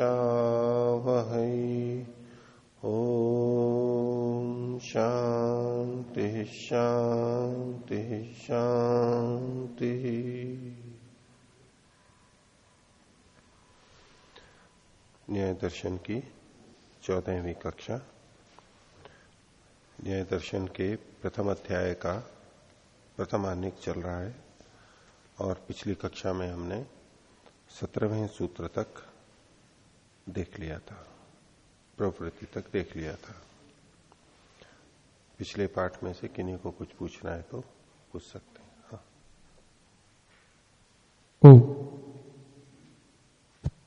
वह ओम शांति शांति शांति न्याय दर्शन की चौदहवीं कक्षा। न्याय दर्शन के प्रथम अध्याय का प्रथम आनिक चल रहा है और पिछली कक्षा में हमने सत्रहवें सूत्र तक देख लिया था। प्रवृत्ति तक देख लिया था। पिछले पाठ में से किन्हीं को कुछ पूछना है तो पूछ सकते हैं। हाँ। ओ।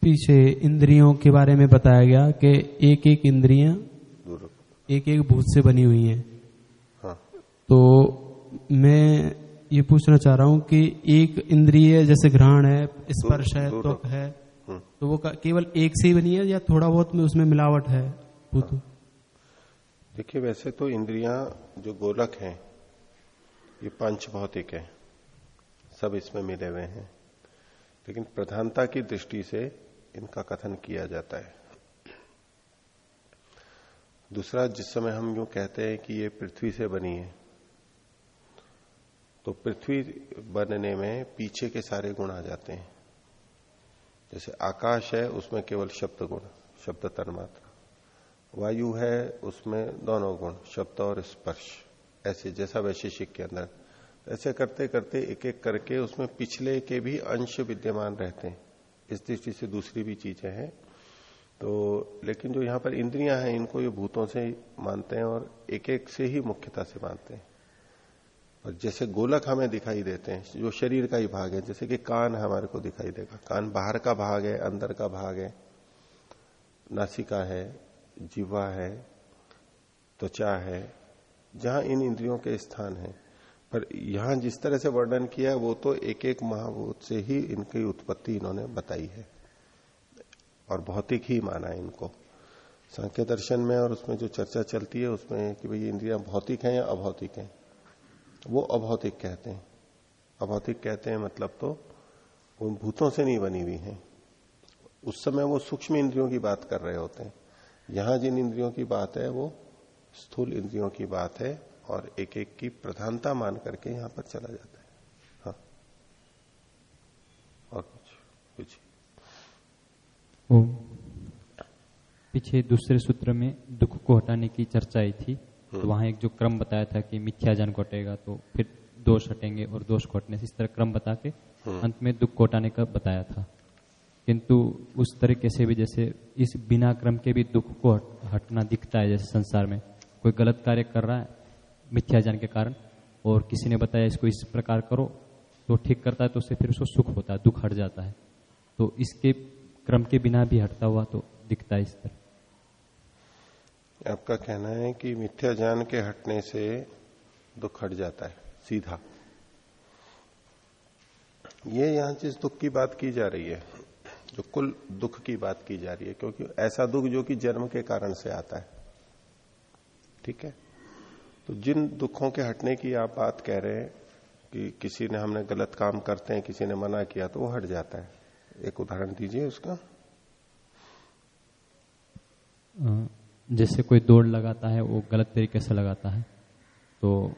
पीछे इंद्रियों के बारे में बताया गया कि एक एक इंद्रियाँ दूर एक एक भूत से बनी हुई हैं। हाँ। तो मैं ये पूछना चाह रहा हूँ कि एक इंद्रिय जैसे घ्राण है स्पर्श है त्वक है। तो वो केवल एक से ही बनी है या थोड़ा बहुत में उसमें मिलावट है? भूत देखिए, वैसे तो इंद्रियाँ जो गोलक हैं, ये पंच भौतिक है। सब इसमें मिले हुए हैं। लेकिन प्रधानता की दृष्टि से इनका कथन किया जाता है। दूसरा, जिस समय हम यूँ कहते हैं कि ये पृथ्वी से बनी है तो पृथ्वी बनने में पीछे के सारे गुण आ जाते हैं। जैसे आकाश है, उसमें केवल शब्द गुण, शब्द तन्मात्रा। वायु है, उसमें दोनों गुण, शब्द और स्पर्श। ऐसे, जैसा वैशेषिक के अंदर। ऐसे करते करते एक एक करके उसमें पिछले के भी अंश विद्यमान रहते हैं। इस दृष्टि से दूसरी भी चीज़ें हैं। तो लेकिन जो यहाँ पर इंद्रियाँ हैं, इनको ये भूतों से मानते हैं और एक एक से ही मुख्यता से मानते हैं। और जैसे गोलक हमें दिखाई देते हैं, जो शरीर का ही भाग है, जैसे कि कान हमारे को दिखाई देगा। कान बाहर का भाग है, अंदर का भाग है। नासिका है जीवा है, त्वचा है, जहाँ इन इंद्रियों के स्थान है। पर यहाँ जिस तरह से वर्णन किया है वो तो एक एक महाभूत से ही इनकी उत्पत्ति इन्होंने बताई है। और भौतिक ही माना है इनको। सांख्य दर्शन में और उसमें जो चर्चा चलती है, उसमें कि भाई इंद्रियाँ भौतिक हैं या अभौतिक हैं। वो अभौतिक कहते हैं। अभौतिक कहते हैं मतलब तो वो भूतों से नहीं बनी हुई है। उस समय वो सूक्ष्म इंद्रियों की बात कर रहे होते हैं। यहाँ जिन इंद्रियों की बात है, वो स्थूल इंद्रियों की बात है और एक एक की प्रधानता मान करके यहाँ पर चला जाता है। हाँ। और कुछ कुछ। पीछे दूसरे सूत्र में दुख को हटाने की चर्चा आई थी। तो वहाँ एक जो क्रम बताया था कि मिथ्या ज्ञान को हटेगा तो फिर दोष हटेंगे और दोष को हटने से इस तरह क्रम बता के अंत में दुख को हटाने का बताया था। किंतु उस तरीके से भी जैसे इस बिना क्रम के भी दुख को हट- हटना दिखता है जैसे संसार में। कोई गलत कार्य कर रहा है मिथ्या ज्ञान के कारण और किसी ने बताया इसको इस प्रकार करो तो ठीक करता है तो उससे फिर उसको सुख होता है दुख हट जाता है। तो इसके क्रम के बिना भी हटता हुआ तो दिखता है इस तरह। आपका कहना है कि मिथ्या ज्ञान के हटने से दुख हट जाता है सीधा। ये यहाँ जिस दुख की बात की जा रही है जो कुल दुख की बात की जा रही है क्योंकि ऐसा दुख जो कि जन्म के कारण से आता है। ठीक है? तो जिन दुखों के हटने की आप बात कह रहे हैं कि किसी ने हमने गलत काम करते हैं किसी ने मना किया तो वो हट जाता है। एक उदाहरण दीजिए उसका। अ, जैसे कोई दौड़ लगाता है, वो गलत तरीके से लगाता है तो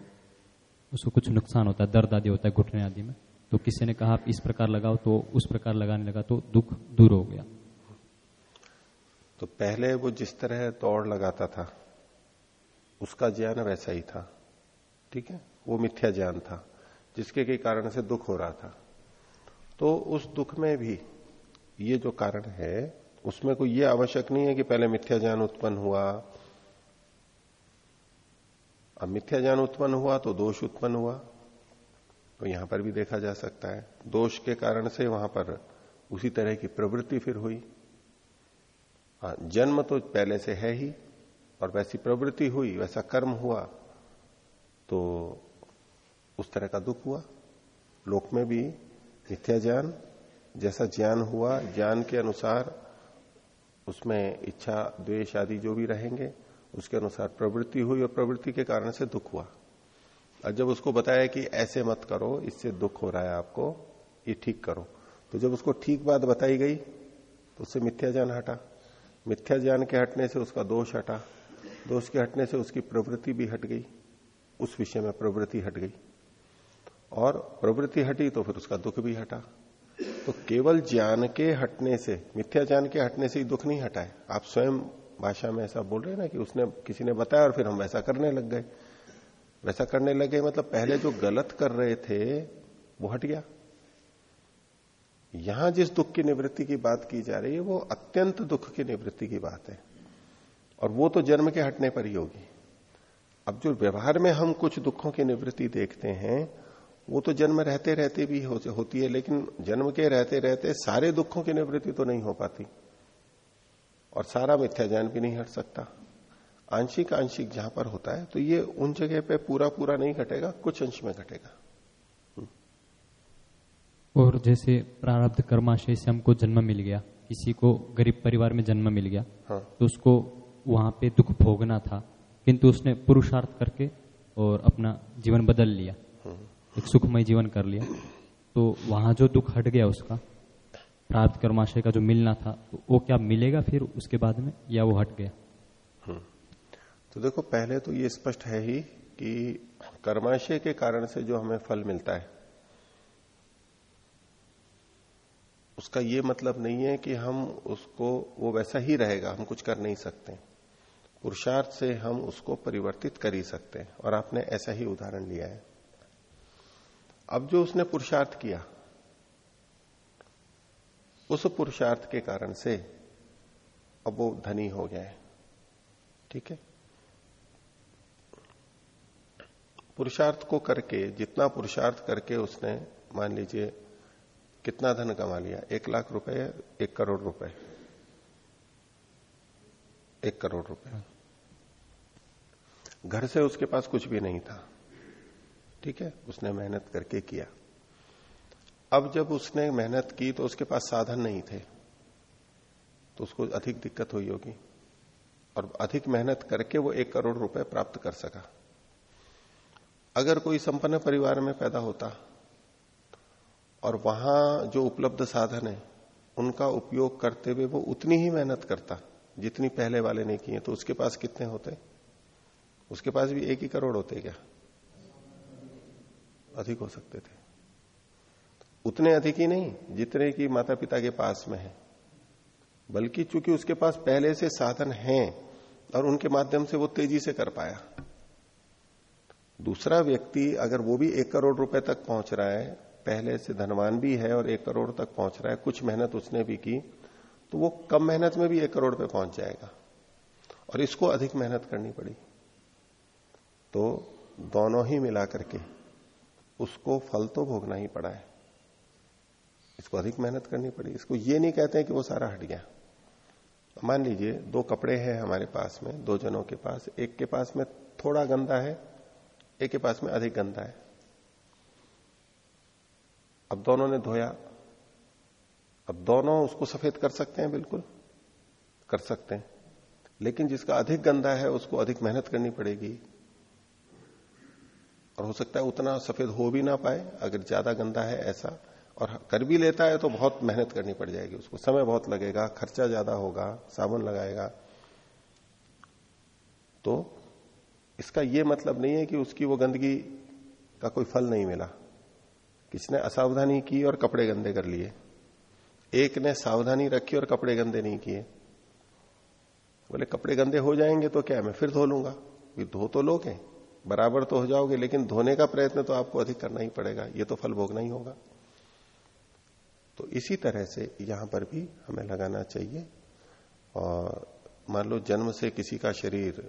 उसको कुछ नुकसान होता है, दर्द आदि होता है घुटने आदि में। तो किसी ने कहा, आप इस प्रकार लगाओ तो उस प्रकार लगाने लगा तो दुख दूर हो गया। तो पहले वो जिस तरह दौड़ लगाता था, उसका ज्ञान वैसा ही था, ठीक है? वो मिथ्या ज्ञान था, जिसके के कारण से दुख हो रहा था। तो उस दुख में भी ये जो कारण है उसमें कोई यह आवश्यक नहीं है कि पहले मिथ्या ज्ञान उत्पन्न हुआ। अब मिथ्या ज्ञान उत्पन्न हुआ तो दोष उत्पन्न हुआ। तो यहाँ पर भी देखा जा सकता है। दोष के कारण से वहाँ पर उसी तरह की प्रवृत्ति फिर हुई। हाँ जन्म तो पहले से है ही, और वैसी प्रवृत्ति हुई, वैसा कर्म हुआ तो उस तरह का दुख हुआ। लोक में भी मिथ्या ज्ञान, जैसा ज्ञान हुआ, ज्ञान के अनुसार उसमें इच्छा, द्वेष आदि जो भी रहेंगे, उसके अनुसार प्रवृत्ति हुई और प्रवृत्ति के कारण से दुख हुआ। और जब उसको बताया कि ऐसे मत करो, इससे दुख हो रहा है आपको, ये ठीक करो। तो जब उसको ठीक बात बताई गई तो उससे मिथ्या ज्ञान हटा। मिथ्या ज्ञान के हटने से उसका दोष हटा। दोष के हटने से उसकी प्रवृत्ति भी हट गई। उस विषय में प्रवृत्ति हट गई। और प्रवृत्ति हटी तो फिर उसका दुख भी हटा। तो केवल ज्ञान के हटने से, मिथ्या ज्ञान के हटने से ही दुख नहीं हटा है आप स्वयं भाषा में ऐसा बोल रहे हैं ना कि उसने, किसी ने बताया और फिर हम वैसा करने लग गए। वैसा करने लगे मतलब पहले जो गलत कर रहे थे, वो हट गया। यहाँ जिस दुख की निवृत्ति की बात की जा रही है, वो अत्यंत दुख की निवृत्ति की बात है। और वो तो जन्म के हटने पर ही होगी। अब जो व्यवहार में हम कुछ दुखों की निवृत्ति देखते हैं वो तो जन्म रहते रहते भी हो, होती है लेकिन जन्म के रहते रहते सारे दुखों की निवृत्ति तो नहीं हो पाती और सारा मिथ्या ज्ञान भी नहीं हट सकता आंशिक आंशिक जहाँ पर होता है तो ये उन जगह पे पूरा पूरा नहीं घटेगा कुछ अंश में घटेगा और जैसे प्रारब्ध कर्माशय से हमको जन्म मिल गया किसी को गरीब परिवार में जन्म मिल गया हाँ। तो उसको वहाँ पे दुख भोगना था किंतु उसने पुरुषार्थ करके और अपना जीवन बदल लिया। एक सुखमय जीवन कर लिया। तो वहाँ जो दुख हट गया उसका, प्राप्त कर्माशय का जो मिलना था तो वो क्या मिलेगा फिर उसके बाद में, या वो हट गया? हाँ। तो देखो, पहले तो ये स्पष्ट है ही कि कर्माशय के कारण से जो हमें फल मिलता है, उसका ये मतलब नहीं है कि हम उसको, वो वैसा ही रहेगा, हम कुछ कर नहीं सकते। पुरुषार्थ से हम उसको परिवर्तित कर ही सकते हैं, और आपने ऐसा ही उदाहरण लिया है। अब जो उसने पुरुषार्थ किया, उस पुरुषार्थ के कारण से अब वो धनी हो गया है। ठीक है? पुरुषार्थ को करके, जितना पुरुषार्थ करके उसने, मान लीजिए, कितना धन कमा लिया, एक लाख रुपए या एक करोड़ रुपए। एक करोड़ रुपए। घर से उसके पास कुछ भी नहीं था। ठीक है? उसने मेहनत करके किया। अब जब उसने मेहनत की तो उसके पास साधन नहीं थे तो उसको अधिक दिक्कत हुई होगी और अधिक मेहनत करके वो एक करोड़ रुपए प्राप्त कर सका। अगर कोई संपन्न परिवार में पैदा होता और वहाँ जो उपलब्ध साधन है, उनका उपयोग करते हुए वो उतनी ही मेहनत करता, जितनी पहले वाले ने किए तो उसके पास कितने होते? उसके पास भी एक ही करोड़ होते क्या? अधिक हो सकते थे। उतने अधिक ही नहीं, जितने की माता पिता के पास में है। बल्कि चूँकि उसके पास पहले से साधन हैं और उनके माध्यम से वो तेज़ी से कर पाया। दूसरा व्यक्ति अगर वो भी एक करोड़ रुपए तक पहुँच रहा है, पहले से धनवान भी है और एक करोड़ तक पहुँच रहा है, कुछ मेहनत उसने भी की तो वो कम मेहनत में भी एक करोड़ पे पहुँच जाएगा। और इसको अधिक मेहनत करनी पड़ी। तो दोनों ही मिला करके उसको फल तो भोगना ही पड़ा है। इसको अधिक मेहनत करनी पड़ी। इसको ये नहीं कहते हैं कि वो सारा हट गया। मान लीजिए, दो कपड़े हैं हमारे पास में, दो जनों के पास। एक के पास में थोड़ा गंदा है, एक के पास में अधिक गंदा है। अब दोनों ने धोया। अब दोनों उसको सफ़ेद कर सकते हैं, बिल्कुल। कर सकते हैं। लेकिन जिसका अधिक गंदा है, उसको अधिक मेहनत करनी पड़ेगी। और हो सकता है उतना सफ़ेद हो भी ना पाए, अगर ज़्यादा गंदा है ऐसा, और कर भी लेता है तो बहुत मेहनत करनी पड़ जाएगी उसको। समय बहुत लगेगा, खर्चा ज़्यादा होगा, साबुन लगाएगा। तो इसका यह मतलब नहीं है कि उसकी वो गंदगी का कोई फल नहीं मिला। किसने असावधानी की और कपड़े गंदे कर लिए? एक ने सावधानी रखी और कपड़े गंदे नहीं किए। बोले, कपड़े गंदे हो जाएँगे तो क्या मैं फिर धो लूँगा। धो तो लोगे बराबर तो हो जाओगे, लेकिन धोने का प्रयत्न तो आपको अधिक करना ही पड़ेगा, ये तो फल भोगना ही होगा। तो इसी तरह से यहाँ पर भी हमें लगाना चाहिए। और मान लो जन्म से किसी का शरीर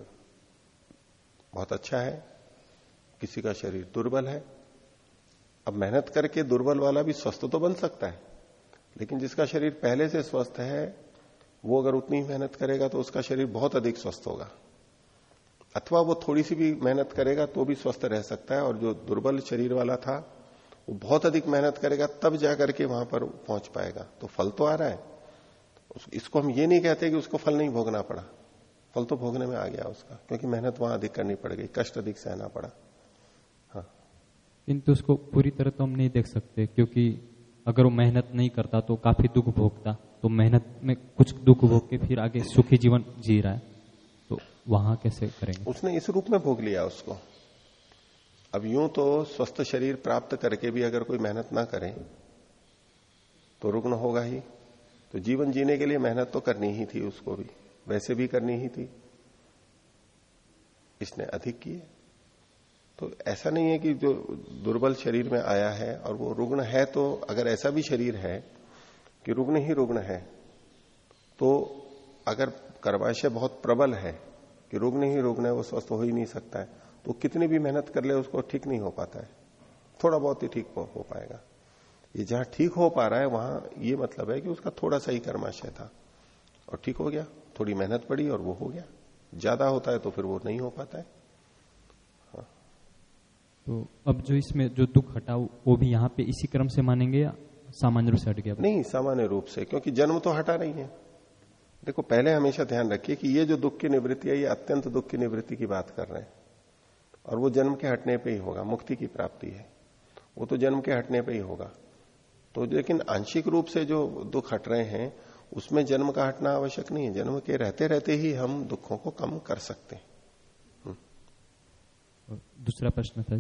बहुत अच्छा है, किसी का शरीर दुर्बल है, अब मेहनत करके दुर्बल वाला भी स्वस्थ तो बन सकता है, लेकिन जिसका शरीर पहले से स्वस्थ है, वो अगर उतनी मेहनत करेगा तो उसका शरीर बहुत अधिक स्वस्थ होगा। अथवा वो थोड़ी सी भी मेहनत करेगा तो भी स्वस्थ रह सकता है और जो दुर्बल शरीर वाला था, वो बहुत अधिक मेहनत करेगा, तब जाकर के वहाँ पर पहुँच पाएगा। तो फल तो आ रहा है। इसको हम ये नहीं कहते कि उसको फल नहीं भोगना पड़ा। फल तो भोगने में आ गया उसका, क्योंकि मेहनत वहाँ अधिक करनी पड़ गई, कष्ट अधिक सहना पड़ा। हाँ। किंतु उसको पूरी तरह तो हम नहीं देख सकते, क्योंकि अगर वो मेहनत नहीं करता तो काफ़ी दुख भोगता तो मेहनत में कुछ दुख भोग के फिर आगे सुखी जीवन जी रहा है। वहाँ कैसे करेंगे? उसने इस रूप में भोग लिया उसको। अब यूँ तो स्वस्थ शरीर प्राप्त करके भी अगर कोई मेहनत ना करे तो रुग्ण होगा ही। तो जीवन जीने के लिए मेहनत तो करनी ही थी उसको भी, वैसे भी करनी ही थी। इसने अधिक किए। तो ऐसा नहीं है कि जो दुर्बल शरीर में आया है और वो रुग्ण है तो अगर ऐसा भी शरीर है कि रुग्ण ही रुग्ण है तो अगर कर्माशय बहुत प्रबल है कि रुग्ण ही रुग्ण है वो स्वस्थ हो ही नहीं सकता है। तो कितनी भी मेहनत कर ले उसको ठीक नहीं हो पाता है। थोड़ा बहुत ही ठीक हो, हो पाएगा। ये जहाँ ठीक हो पा रहा है वहाँ ये मतलब है कि उसका थोड़ा सा ही कर्माशय था। और ठीक हो गया थोड़ी मेहनत पड़ी और वो हो गया। ज़्यादा होता है तो फिर वो नहीं हो पाता है। हाँ। तो अब जो इसमें जो दुख हटा वो भी यहाँ पे इसी क्रम से मानेंगे या सामान्य रूप से हट गया? नहीं सामान्य रूप से क्योंकि जन्म तो हटा नहीं है। देखो, पहले हमेशा ध्यान रखिए कि ये जो दुख की निवृत्ति है, ये अत्यंत दुख की निवृत्ति की बात कर रहे हैं। और वो जन्म के हटने पे ही होगा, मुक्ति की प्राप्ति है। वो तो जन्म के हटने पे ही होगा। तो लेकिन आंशिक रूप से जो दुख हट रहे हैं, उसमें जन्म का हटना आवश्यक नहीं है। जन्म के रहते रहते ही हम दुखों को कम कर सकते हैं। हम्म। दूसरा प्रश्न था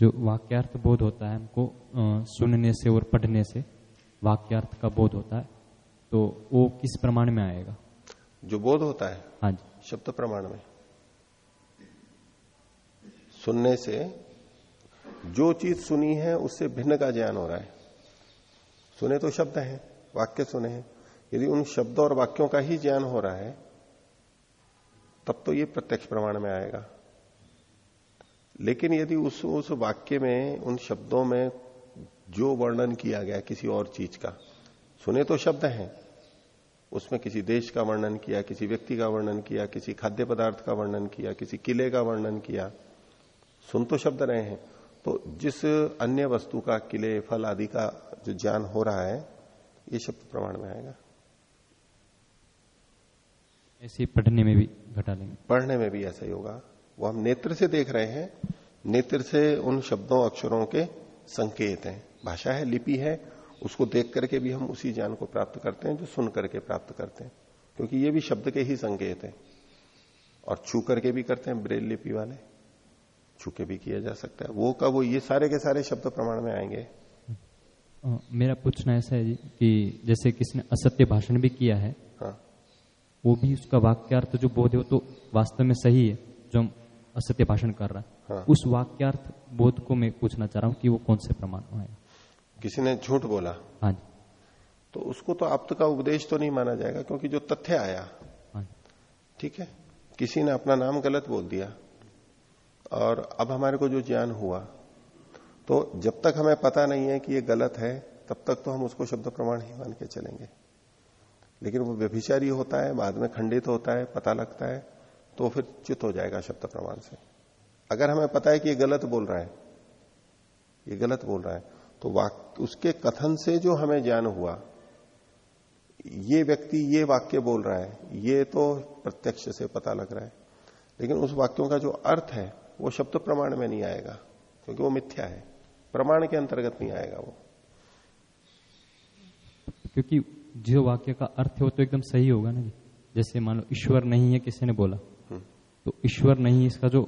जो। वाक्यार्थ बोध होता है हमको सुनने से और पढ़ने से वाक्यार्थ का बोध होता है। तो वो किस प्रमाण में आएगा? जो बोध होता है हाँ जी। शब्द प्रमाण में। सुनने से जो चीज़ सुनी है उससे भिन्न का ज्ञान हो रहा है। सुने तो शब्द हैं वाक्य सुने हैं। यदि उन शब्दों और वाक्यों का ही ज्ञान हो रहा है तब तो ये प्रत्यक्ष प्रमाण में आएगा। लेकिन यदि उस उस वाक्य में उन शब्दों में जो वर्णन किया गया किसी और चीज़ का सुने तो शब्द हैं उसमें किसी देश का वर्णन किया किसी व्यक्ति का वर्णन किया किसी खाद्य पदार्थ का वर्णन किया किसी किले का वर्णन किया। सुन तो शब्द रहे हैं। तो जिस अन्य वस्तु का किले फल आदि का जो ज्ञान हो रहा है ये शब्द प्रमाण में आएगा। ऐसे पढ़ने में भी घटा लेंगे। पढ़ने में भी ऐसा ही होगा। वो हम नेत्र से देख रहे हैं। नेत्र से उन शब्दों अक्षरों के संकेत हैं। भाषा है लिपि है उसको देख करके भी हम उसी ज्ञान को प्राप्त करते हैं जो सुन करके प्राप्त करते हैं। क्योंकि ये भी शब्द के ही संकेत है। और छू करके भी करते हैं ब्रेल लिपि वाले। छू के भी किया जा सकता है। वो का वो ये सारे के सारे शब्द प्रमाण में आएँगे। मेरा पूछना ऐसा है जी कि जैसे किसने असत्य भाषण भी किया है हाँ। वो भी उसका वाक्यार्थ जो बोध है तो वास्तव में सही है जो हम असत्य भाषण कर रहा है। हाँ। उस वाक्यार्थ बोध को मैं पूछना चाह रहा हूँ कि वो कौन से प्रमाण है किसी ने झूठ बोला। हाँ जी। तो उसको तो आप का उपदेश तो नहीं माना जाएगा क्योंकि जो तथ्य आया हाँ ठीक है किसी ने अपना नाम गलत बोल दिया और अब हमारे को जो ज्ञान हुआ तो जब तक हमें पता नहीं है कि ये गलत है तब तक तो हम उसको शब्द प्रमाण ही मान के चलेंगे। लेकिन वो व्यभिचारी होता है बाद में खंडित होता है पता लगता है तो फिर चित हो जाएगा शब्द प्रमाण से। अगर हमें पता है कि ये गलत बोल रहा है ये गलत बोल रहा है तो वाक्य उसके कथन से जो हमें ज्ञान हुआ ये व्यक्ति ये वाक्य बोल रहा है ये तो प्रत्यक्ष से पता लग रहा है। लेकिन उस वाक्यों का जो अर्थ है वो शब्द प्रमाण में नहीं आएगा क्योंकि वो मिथ्या है। प्रमाण के अंतर्गत नहीं आएगा वो। क्योंकि जो वाक्य का अर्थ है वो तो एकदम सही होगा ना जैसे मान लो ईश्वर नहीं है किसी ने बोला। हम्म। तो ईश्वर नहीं इसका जो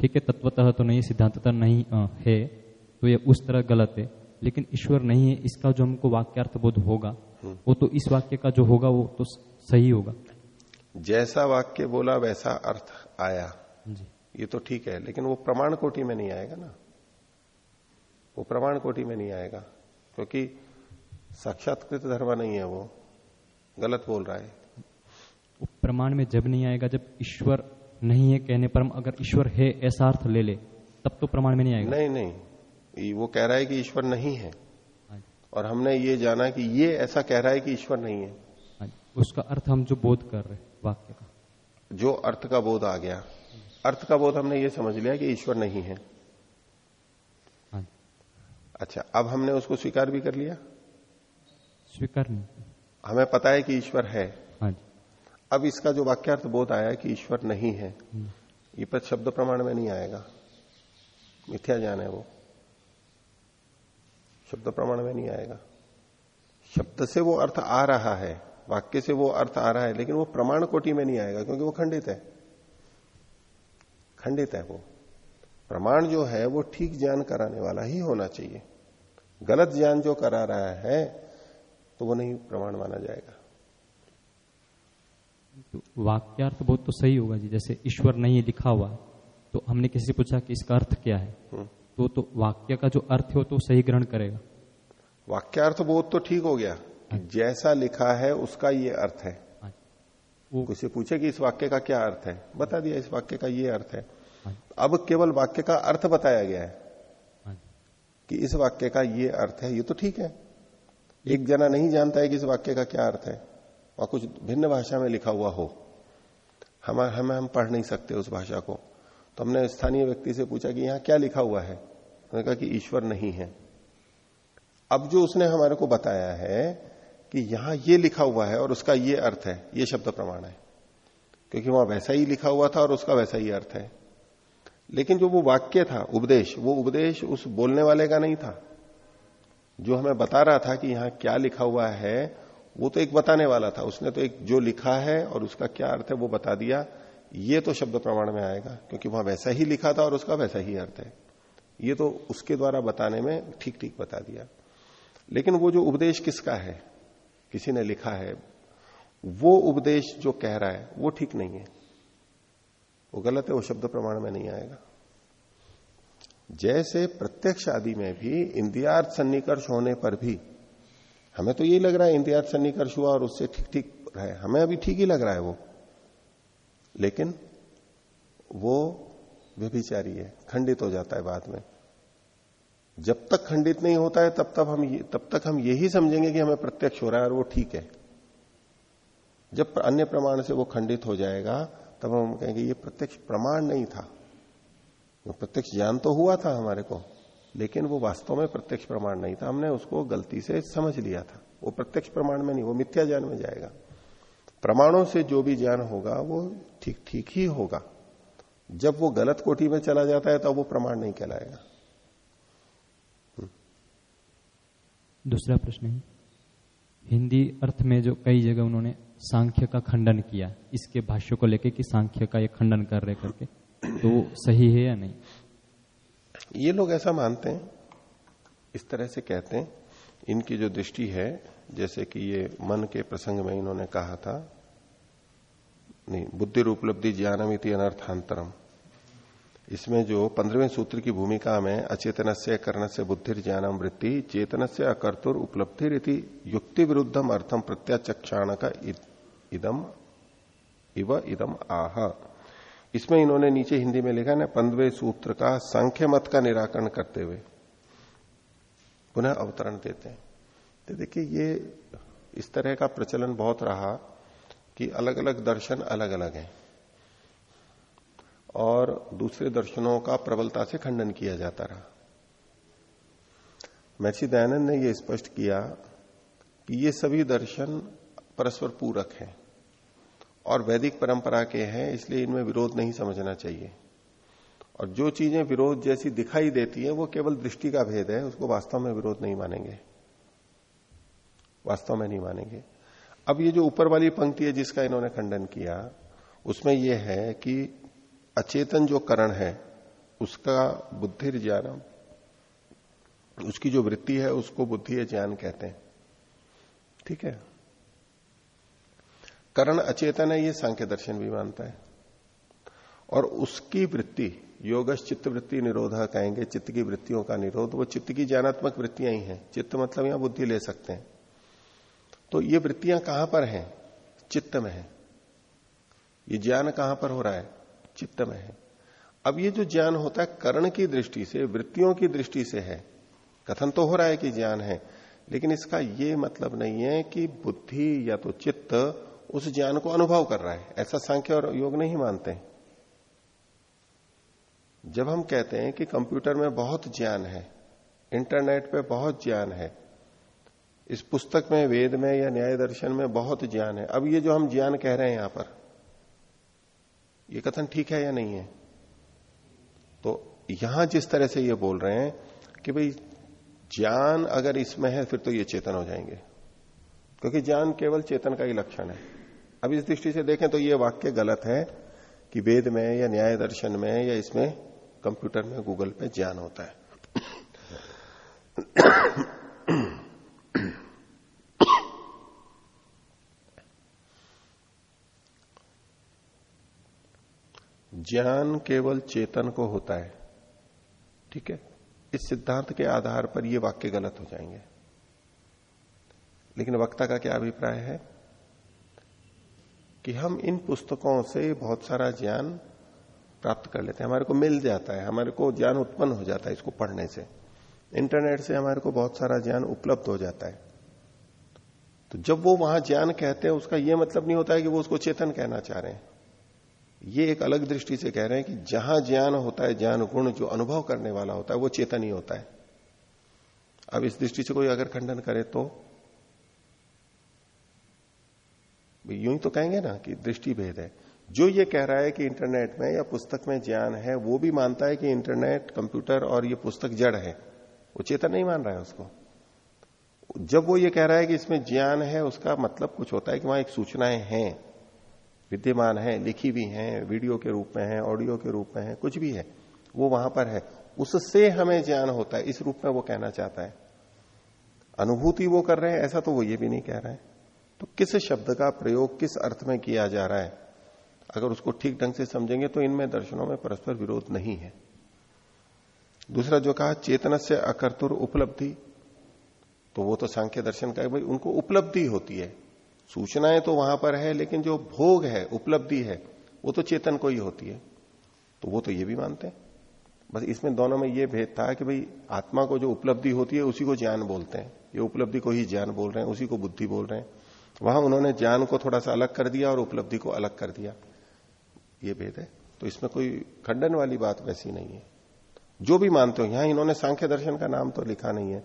ठीक है तत्वतः तो नहीं सिद्धांततः नहीं आ, है। तो ये उस तरह गलत है। लेकिन ईश्वर नहीं है इसका जो हमको वाक्यार्थ बोध होगा हम्म। वो तो इस वाक्य का जो होगा वो तो सही होगा। जैसा वाक्य बोला वैसा अर्थ आया। जी। ये तो ठीक है लेकिन वो प्रमाण कोटि में नहीं आएगा ना। वो प्रमाण कोटि में नहीं आएगा क्योंकि साक्षात्कृत धर्म नहीं है वो। गलत बोल रहा है। वो प्रमाण में जब नहीं आएगा जब ईश्वर नहीं है कहने पर हम अगर ईश्वर है ऐसा अर्थ ले ले तब तो प्रमाण में नहीं आएगा। नहीं नहीं। वो कह रहा है कि ईश्वर नहीं है। हाँ और हमने ये जाना कि ये ऐसा कह रहा है कि ईश्वर नहीं है। हाँ उसका अर्थ हम जो बोध कर रहे वाक्य का। जो अर्थ का बोध आ गया। अर्थ का बोध हमने ये समझ लिया कि ईश्वर नहीं है। हाँ। अच्छा अब हमने उसको स्वीकार भी कर लिया? स्वीकार नहीं। हमें पता है कि ईश्वर है। अब इसका जो वाक्यार्थ बोध आया कि ईश्वर नहीं है हम्म। ये पर शब्द प्रमाण में नहीं आएगा। मिथ्या ज्ञान है वो। शब्द प्रमाण में नहीं आएगा। शब्द से वो अर्थ आ रहा है वाक्य से वो अर्थ आ रहा है लेकिन वो प्रमाण कोटि में नहीं आएगा क्योंकि वो खंडित है। खंडित है वो। प्रमाण जो है वो ठीक ज्ञान कराने वाला ही होना चाहिए। गलत ज्ञान जो करा रहा है तो वो नहीं प्रमाण माना जाएगा। तो वाक्यार्थ बहुत तो सही होगा जी जैसे ईश्वर नहीं लिखा हुआ तो हमने किसी से पूछा कि इसका अर्थ क्या है? हम्म। तो तो वाक्य का जो अर्थ हो तो सही ग्रहण करेगा। वाक्यार्थ बहुत तो ठीक हो गया। हाँ। जैसा लिखा है उसका ये अर्थ है। हाँ। वो किसी पूछे कि इस वाक्य का क्या अर्थ है? बता दिया इस वाक्य का ये अर्थ है। हाँ। अब केवल वाक्य का अर्थ बताया गया है। कि इस वाक्य का ये अर्थ है ये तो ठीक है। एक जना नहीं जानता है कि इस वाक्य का क्या अर्थ है और कुछ भिन्न भाषा में लिखा हुआ हो। हम हमें हम पढ़ नहीं सकते उस भाषा को। तो हमने स्थानीय व्यक्ति से पूछा कि यहाँ क्या लिखा हुआ है? उन्होंने कहा कि ईश्वर नहीं है। अब जो उसने हमारे को बताया है कि यहाँ ये लिखा हुआ है और उसका ये अर्थ है, ये शब्द प्रमाण है। क्योंकि वहाँ वैसा ही लिखा हुआ था और उसका वैसा ही अर्थ है। लेकिन जो वो वाक्य था, उपदेश, वो उपदेश उस बोलने वाले का नहीं था। जो हमें बता रहा था कि यहाँ क्या लिखा हुआ है, वो तो एक बताने वाला था। उसने तो एक जो लिखा है और उसका क्या अर्थ है वो बता दिया। ये तो शब्द प्रमाण में आएगा, क्योंकि वहाँ वैसा ही लिखा था और उसका वैसा ही अर्थ है। ये तो उसके द्वारा बताने में ठीक ठीक बता दिया। लेकिन वो जो उपदेश किसका है, किसी ने लिखा है, वो उपदेश जो कह रहा है, वो ठीक नहीं है। वो गलत है, वो शब्द प्रमाण में नहीं आएगा। जैसे प्रत्यक्ष आदि में भी इंदियार्थ सन्निकर्ष होने पर भी, हमें तो यही लग रहा है इंदियार्थ सन्निकर्ष हुआ और उससे ठीक ठीक रहे। हमें अभी ठीक ही लग रहा है वो। लेकिन वो व्यभिचारी है, खंडित हो जाता है बाद में। जब तक खंडित नहीं होता है, तब तक हम तब तक हम यही समझेंगे कि हमें प्रत्यक्ष हो रहा है और वो ठीक है। जब अन्य प्रमाण से वो खंडित हो जाएगा, तब हम कहेंगे ये प्रत्यक्ष प्रमाण नहीं था। प्रत्यक्ष ज्ञान तो हुआ था हमारे को, लेकिन वो वास्तव में प्रत्यक्ष प्रमाण नहीं था। हमने उसको गलती से समझ लिया था। वो प्रत्यक्ष प्रमाण में नहीं, वो मिथ्या ज्ञान में जाएगा। प्रमाणों से जो भी ज्ञान होगा, वो ठीक ठीक ही होगा। जब वो गलत कोटि में चला जाता है तब वो प्रमाण नहीं कहलाएगा। हम्म। दूसरा प्रश्न है हिंदी अर्थ में जो कई जगह उन्होंने सांख्य का खंडन किया इसके भाष्य को लेके कि सांख्य का ये खंडन कर रहे करके तो सही है या नहीं? ये लोग ऐसा मानते हैं इस तरह से कहते हैं इनकी जो दृष्टि है जैसे कि ये मन के प्रसंग में इन्होंने कहा था नहीं, बुद्धि उपलब्धि ज्ञानमिति अनर्थांतरम। इसमें जो पंद्रहवें सूत्र की भूमिका में अचेतन से कर्ण से बुद्धि ज्ञानम, वृत्ति चेतन से अकर्तुर उपलब्धि रीति युक्ति विरुद्धम अर्थम प्रत्याचक्षाण का इदम, इव इदम आह। इसमें इन्होंने नीचे हिंदी में लिखा ना पंद्रवे सूत्र का सांख्य मत का निराकरण करते हुए। पुनः अवतरण देते हैं। तो देखिए, ये इस तरह का प्रचलन बहुत रहा। कि अलग अलग दर्शन अलग अलग हैं। और दूसरे दर्शनों का प्रबलता से खंडन किया जाता रहा। महर्षि दयानंद ने यह स्पष्ट किया कि ये सभी दर्शन परस्पर पूरक हैं और वैदिक परंपरा के हैं, इसलिए इनमें विरोध नहीं समझना चाहिए। और जो चीज़ें विरोध जैसी दिखाई देती है, वो केवल दृष्टि का भेद है, उसको वास्तव में विरोध नहीं मानेंगे। वास्तव में नहीं मानेंगे। अब ये जो ऊपर वाली पंक्ति है जिसका इन्होंने खंडन किया, उसमें यह है कि अचेतन जो करण है, उसका बुद्धि ज्ञान उसकी जो वृत्ति है, उसको बुद्धि ज्ञान कहते हैं। ठीक है? करण अचेतन है, ये सांख्य दर्शन भी मानता है। और उसकी वृत्ति योग चित्त वृत्ति निरोध कहेंगे, चित्त की वृत्तियों का निरोध, वो चित्त की ज्ञानात्मक वृत्तियाँ ही हैं। चित्त मतलब यहाँ बुद्धि ले सकते हैं। तो ये वृत्तियाँ कहाँ पर हैं? चित्त में है। ये ज्ञान कहाँ पर हो रहा है? चित्त में है। अब ये जो ज्ञान होता है, कर्ण की दृष्टि से, वृत्तियों की दृष्टि से है। कथन तो हो रहा है कि ज्ञान है, लेकिन इसका ये मतलब नहीं है कि बुद्धि या तो चित्त उस ज्ञान को अनुभव कर रहा है। ऐसा सांख्य और योग नहीं मानते। जब हम कहते हैं कि कंप्यूटर में बहुत ज्ञान है, इंटरनेट पे बहुत ज्ञान है इस पुस्तक में, वेद में या न्याय दर्शन में बहुत ज्ञान है। अब ये जो हम ज्ञान कह रहे हैं यहाँ पर, ये कथन ठीक है या नहीं है? तो यहाँ जिस तरह से ये बोल रहे हैं कि भाई, ज्ञान अगर इसमें है, फिर तो ये चेतन हो जाएँगे। क्योंकि ज्ञान केवल चेतन का ही लक्षण है। अब इस दृष्टि से देखें तो ये वाक्य गलत है कि वेद में या न्याय दर्शन में या इसमें, कंप्यूटर में, गूगल पे ज्ञान होता है। ज्ञान केवल चेतन को होता है, ठीक है? इस सिद्धांत के आधार पर ये वाक्य गलत हो जाएँगे। लेकिन वक्ता का क्या अभिप्राय है? कि हम इन पुस्तकों से बहुत सारा ज्ञान प्राप्त कर लेते हैं। हमारे को मिल जाता है, हमारे को ज्ञान उत्पन्न हो जाता है इसको पढ़ने से। इंटरनेट से हमारे को बहुत सारा ज्ञान उपलब्ध हो जाता है। तो जब वो वहाँ ज्ञान कहते हैं, उसका यह मतलब नहीं होता है कि वो उसको चेतन कहना चाह रहे हैं। ये एक अलग दृष्टि से कह रहे हैं कि जहाँ ज्ञान होता है, ज्ञान गुण जो अनुभव करने वाला होता है, वो चेतन ही होता है। अब इस दृष्टि से कोई अगर खंडन करे तो? यूँ ही तो कहेंगे ना कि दृष्टि भेद है। जो ये कह रहा है कि इंटरनेट में या पुस्तक में ज्ञान है, वो भी मानता है कि इंटरनेट, कंप्यूटर और ये पुस्तक जड़ है। वो चेतन नहीं मान रहा है उसको। जब वो ये कह रहा है कि इसमें ज्ञान है, उसका मतलब कुछ होता है कि वहाँ एक सूचनाएँ हैं। विद्यमान है, लिखी भी है, वीडियो के रूप में है, ऑडियो के रूप में है, कुछ भी है, वो वहाँ पर है। उससे हमें ज्ञान होता है, इस रूप में वो कहना चाहता है। अनुभूति वो कर रहे हैं, ऐसा तो वो ये भी नहीं कह रहे हैं। तो किस शब्द का प्रयोग किस अर्थ में किया जा रहा है? अगर उसको ठीक ढंग से समझेंगे तो इनमें दर्शनों में परस्पर विरोध नहीं है। दूसरा जो कहा चेतन से अकर्तुर उपलब्धि तो वो तो सांख्य दर्शन का है, भाई, उनको उपलब्धि होती है। सूचनाएँ तो वहाँ पर है, लेकिन जो भोग है, उपलब्धि है, वो तो चेतन को ही होती है। तो वो तो ये भी मानते हैं। बस इसमें दोनों में ये भेद था कि भाई आत्मा को जो उपलब्धि होती है, उसी को ज्ञान बोलते हैं। ये उपलब्धि को ही ज्ञान बोल रहे हैं, उसी को बुद्धि बोल रहे हैं। वहाँ उन्होंने ज्ञान को थोड़ा सा अलग कर दिया और उपलब्धि को अलग कर दिया। ये भेद है। तो इसमें कोई खंडन वाली बात वैसी नहीं है। जो भी मानते हो, यहाँ इन्होंने सांख्य दर्शन का नाम तो लिखा नहीं है।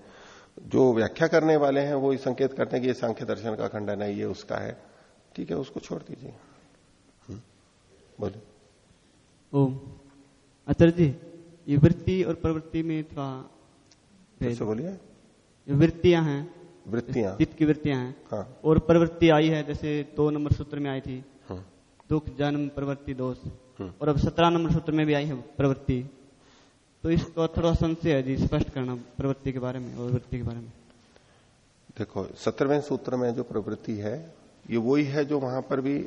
जो व्याख्या करने वाले हैं वो संकेत करते हैं कि ये सांख्य दर्शन का खंडन है ये उसका है। ठीक है उसको छोड़ दीजिए। हम्म, बोले ओम। आचार्य जी ये वृत्ति और प्रवृत्ति में थोड़ा बोलिए। वृत्तियाँ हैं। वृत्तियाँ चित्त की वृत्तियाँ हैं। हाँ। और प्रवृत्ति आई है जैसे दो नंबर सूत्र में आई थी। हाँ। दुख जन्म प्रवृत्ति दोष। हम्म। और अब सत्रह नंबर सूत्र में भी आई है प्रवृत्ति। तो इसको थोड़ा संशय है जी, स्पष्ट करना प्रवृत्ति के बारे में और वृत्ति के बारे में। देखो सत्रहवें सूत्र में जो प्रवृत्ति है, ये वही है जो वहाँ पर भी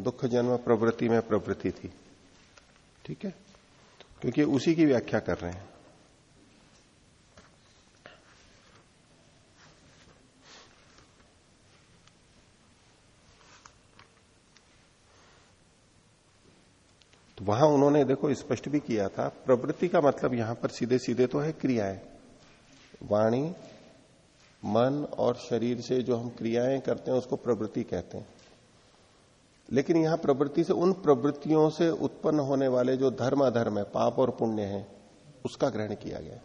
दुख, जन्म, प्रवृत्ति में प्रवृत्ति थी। ठीक है? क्योंकि उसी की व्याख्या कर रहे हैं। तो वहाँ उन्होंने, देखो, स्पष्ट भी किया था, प्रवृत्ति का मतलब यहाँ पर सीधे सीधे तो है क्रियाएँ। वाणी, मन और शरीर से जो हम क्रियाएँ करते हैं, उसको प्रवृत्ति कहते हैं। लेकिन यहाँ प्रवृत्ति से, उन प्रवृत्तियों से उत्पन्न होने वाले जो धर्म अधर्म है, पाप और पुण्य है, उसका ग्रहण किया गया।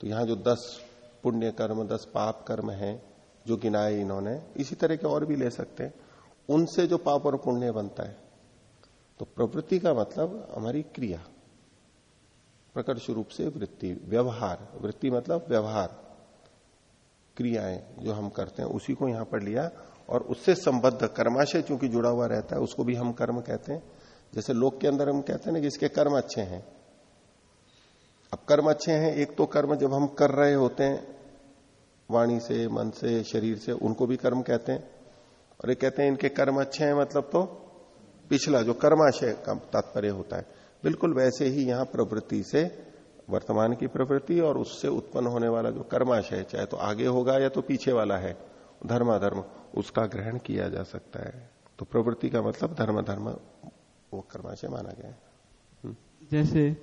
तो यहाँ जो दस पुण्य कर्म, दस पाप कर्म है, जो गिनाए इन्होंने, इसी तरह के और भी ले सकते हैं। उनसे जो पाप और पुण्य बनता है तो प्रवृत्ति का मतलब हमारी क्रिया, प्रकट रूप से वृत्ति, व्यवहार। वृत्ति मतलब व्यवहार। क्रियाएँ जो हम करते हैं, उसी को यहाँ पर लिया और उससे संबद्ध कर्माशय चूँकि जुड़ा हुआ रहता है, उसको भी हम कर्म कहते हैं। जैसे लोक के अंदर हम कहते हैं ना कि इसके कर्म अच्छे हैं। अब कर्म अच्छे हैं, एक तो कर्म जब हम कर रहे होते हैं, वाणी से, मन से, शरीर से, उनको भी कर्म कहते हैं। और ये कहते हैं इनके कर्म अच्छे हैं मतलब तो पिछला जो कर्माशय का तात्पर्य होता है, बिल्कुल वैसे ही यहाँ प्रवृत्ति से वर्तमान की प्रवृत्ति और उससे उत्पन्न होने वाला जो कर्माशय, चाहे तो आगे होगा या तो पीछे वाला है, धर्माधर्म, उसका ग्रहण किया जा सकता है। तो प्रवृत्ति का मतलब धर्म धर्म वो कर्माशय माना गया है। हम्म। जैसे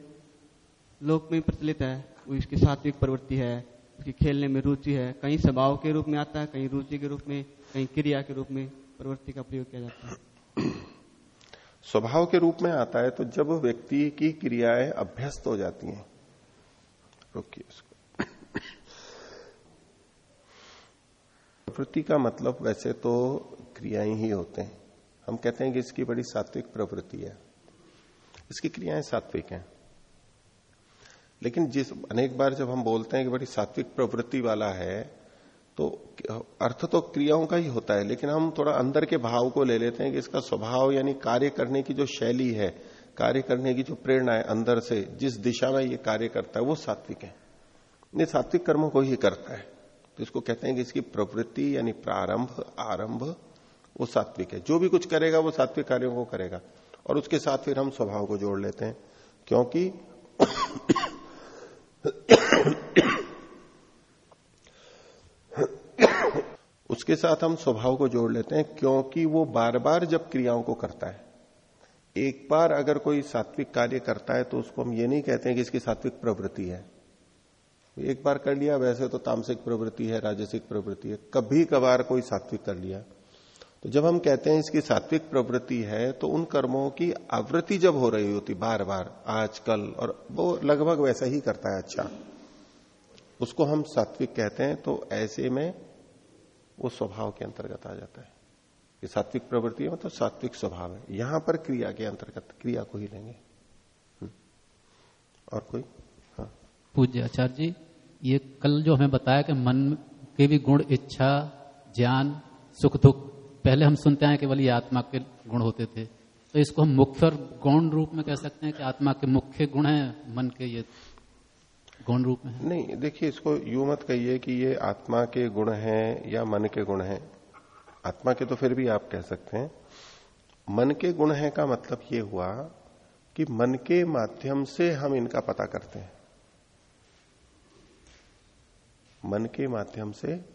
लोक में प्रचलित है, वो इसकी सात्विक प्रवृत्ति है, उसकी खेलने में रुचि है, कहीं स्वभाव के रूप में आता है, कहीं रुचि के रूप में, कहीं क्रिया के रूप में प्रवृत्ति का प्रयोग किया जाता है। स्वभाव के रूप में आता है तो जब व्यक्ति की क्रियाएँ अभ्यस्त हो जाती हैं, रोकिए इसको प्रवृत्ति का मतलब वैसे तो क्रियाएँ ही होते हैं। हम कहते हैं कि इसकी बड़ी सात्विक प्रवृत्ति है। इसकी क्रियाएँ सात्विक हैं। लेकिन जिस, अनेक बार जब हम बोलते हैं कि बड़ी सात्विक प्रवृत्ति वाला है तो अर्थ तो क्रियाओं का ही होता है, लेकिन हम थोड़ा अंदर के भाव को ले लेते हैं कि इसका स्वभाव यानी कार्य करने की जो शैली है, कार्य करने की जो प्रेरणा है अंदर से, जिस दिशा में ये कार्य करता है, वो सात्विक है। ये सात्विक कर्मों को ही करता है। तो इसको कहते हैं कि इसकी प्रवृत्ति यानी प्रारंभ, आरंभ, वो सात्विक है। जो भी कुछ करेगा, वो सात्विक कार्यों को करेगा। और उसके साथ फिर हम स्वभाव को जोड़ लेते हैं, क्योंकि उसके साथ हम स्वभाव को जोड़ लेते हैं, क्योंकि वो बार बार जब क्रियाओं को करता है, एक बार अगर कोई सात्विक कार्य करता है तो उसको हम ये नहीं कहते हैं कि इसकी सात्विक प्रवृत्ति है। एक बार कर लिया, वैसे तो तामसिक प्रवृत्ति है, राजसिक प्रवृत्ति है कभी कभार कोई सात्विक कर लिया। तो जब हम कहते हैं इसकी सात्विक प्रवृत्ति है तो उन कर्मों की आवृत्ति जब हो रही होती बार बार आज कल और वो लगभग वैसा ही करता है अच्छा। उसको हम सात्विक कहते हैं तो ऐसे में वो स्वभाव के अंतर्गत आ जाता है। ये सात्विक प्रवृत्ति है मतलब सात्विक स्वभाव है। यहाँ पर क्रिया के अंतर्गत, क्रिया को ही लेंगे। हम्म। और कोई? हाँ। पूज्य आचार्य जी, ये कल जो हमें बताया कि मन के भी गुण इच्छा, ज्ञान, सुख दुख, पहले हम सुनते हैं केवल ये आत्मा के गुण होते थे। तो इसको हम मुख्य और गौण रूप में कह सकते हैं कि आत्मा के मुख्य गुण है, मन के ये गौण रूप में है? नहीं, देखिए, इसको यू मत कहिए कि ये आत्मा के गुण हैं या मन के गुण हैं। आत्मा के तो फिर भी आप कह सकते हैं। मन के गुण है का मतलब ये हुआ कि मन के माध्यम से हम इनका पता करते हैं। मन के माध्यम से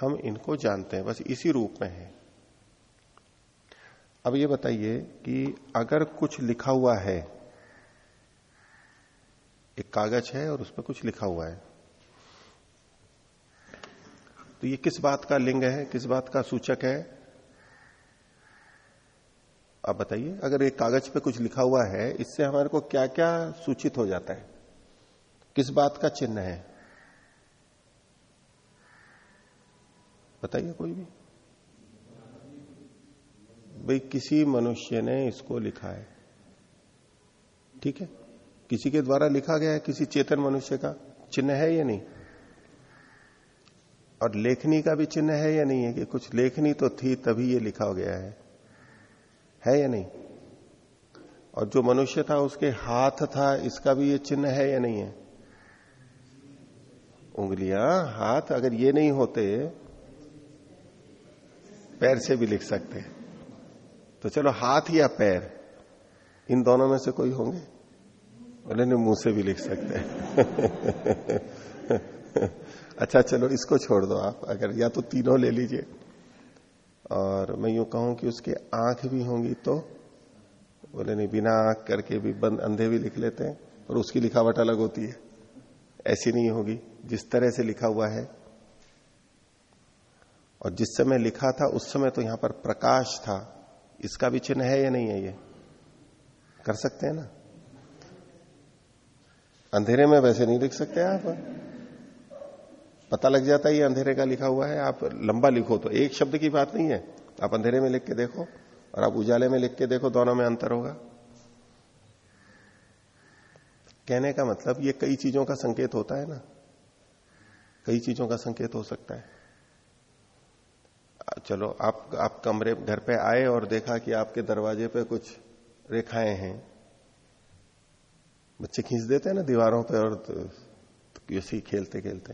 हम इनको जानते हैं, बस इसी रूप में है। अब ये बताइए कि अगर कुछ लिखा हुआ है एक कागज़ है और उसमें कुछ लिखा हुआ है। तो ये किस बात का लिंग है, किस बात का सूचक है? आप बताइए, अगर एक कागज़ पे कुछ लिखा हुआ है, इससे हमारे को क्या क्या सूचित हो जाता है? किस बात का चिन्ह है? बताइए कोई भी। भाई, किसी मनुष्य ने इसको लिखा है। ठीक है? किसी के द्वारा लिखा गया है, किसी चेतन मनुष्य का चिन्ह है या नहीं? और लेखनी का भी चिन्ह है या नहीं है कि कुछ लेखनी तो थी, तभी ये लिखा गया है? है या नहीं? और जो मनुष्य था, उसके हाथ था, इसका भी ये चिन्ह है या नहीं है? उंगलियाँ, हाथ अगर ये नहीं होते, पैर से भी लिख सकते तो चलो हाथ या पैर, इन दोनों में से कोई होंगे? बोले नहीं मुँह से भी लिख सकते हैं। अच्छा चलो, इसको छोड़ दो आप, अगर, या तो तीनों ले लीजिए। और मैं यूँ कहूँ कि उसके आँख भी होंगी तो बोले, नहीं, बिना आँख करके भी बंद, अंधे भी लिख लेते हैं, और उसकी लिखावट अलग होती है। ऐसी नहीं होगी, जिस तरह से लिखा हुआ है। और जिस समय लिखा था, उस समय तो यहाँ पर प्रकाश था। इसका भी चिन्ह है या नहीं है ये? कर सकते हैं ना? अंधेरे में वैसे नहीं लिख सकते आप। पता लग जाता है ये अंधेरे का लिखा हुआ है। आप लंबा लिखो तो एक शब्द की बात नहीं है। आप अंधेरे में लिख के देखो और आप उजाले में लिख के देखो, दोनों में अंतर होगा। कहने का मतलब ये कई चीज़ों का संकेत होता है ना। कई चीज़ों का संकेत हो सकता है। चलो, आप आप कमरे, घर पे आए और देखा कि आपके दरवाजे पे कुछ रेखाएँ हैं। बच्चे खींच देते हैं ना दीवारों पे और तो ही खेलते खेलते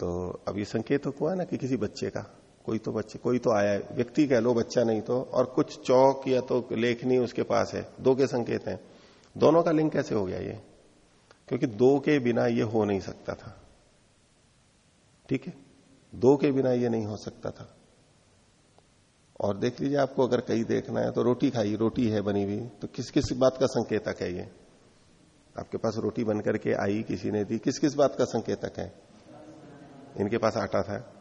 तो अब ये संकेत तो हुआ ना कि किसी बच्चे का, कोई तो बच्चे, कोई तो आया है। व्यक्ति कह लो, बच्चा नहीं तो और कुछ चौक या तो लेखनी उसके पास है। दो के संकेत हैं। दोनों का लिंक कैसे हो गया ये? क्योंकि दो के बिना ये हो नहीं सकता था। ठीक है? दो के बिना ये नहीं हो सकता था। और देख लीजिए, आपको अगर कहीं देखना है तो रोटी खाई रोटी है बनी हुई। तो किस किस बात का संकेतक है ये? आपके पास रोटी बन करके आई, किसी ने दी। किस किस बात का संकेतक है? इनके पास आटा था,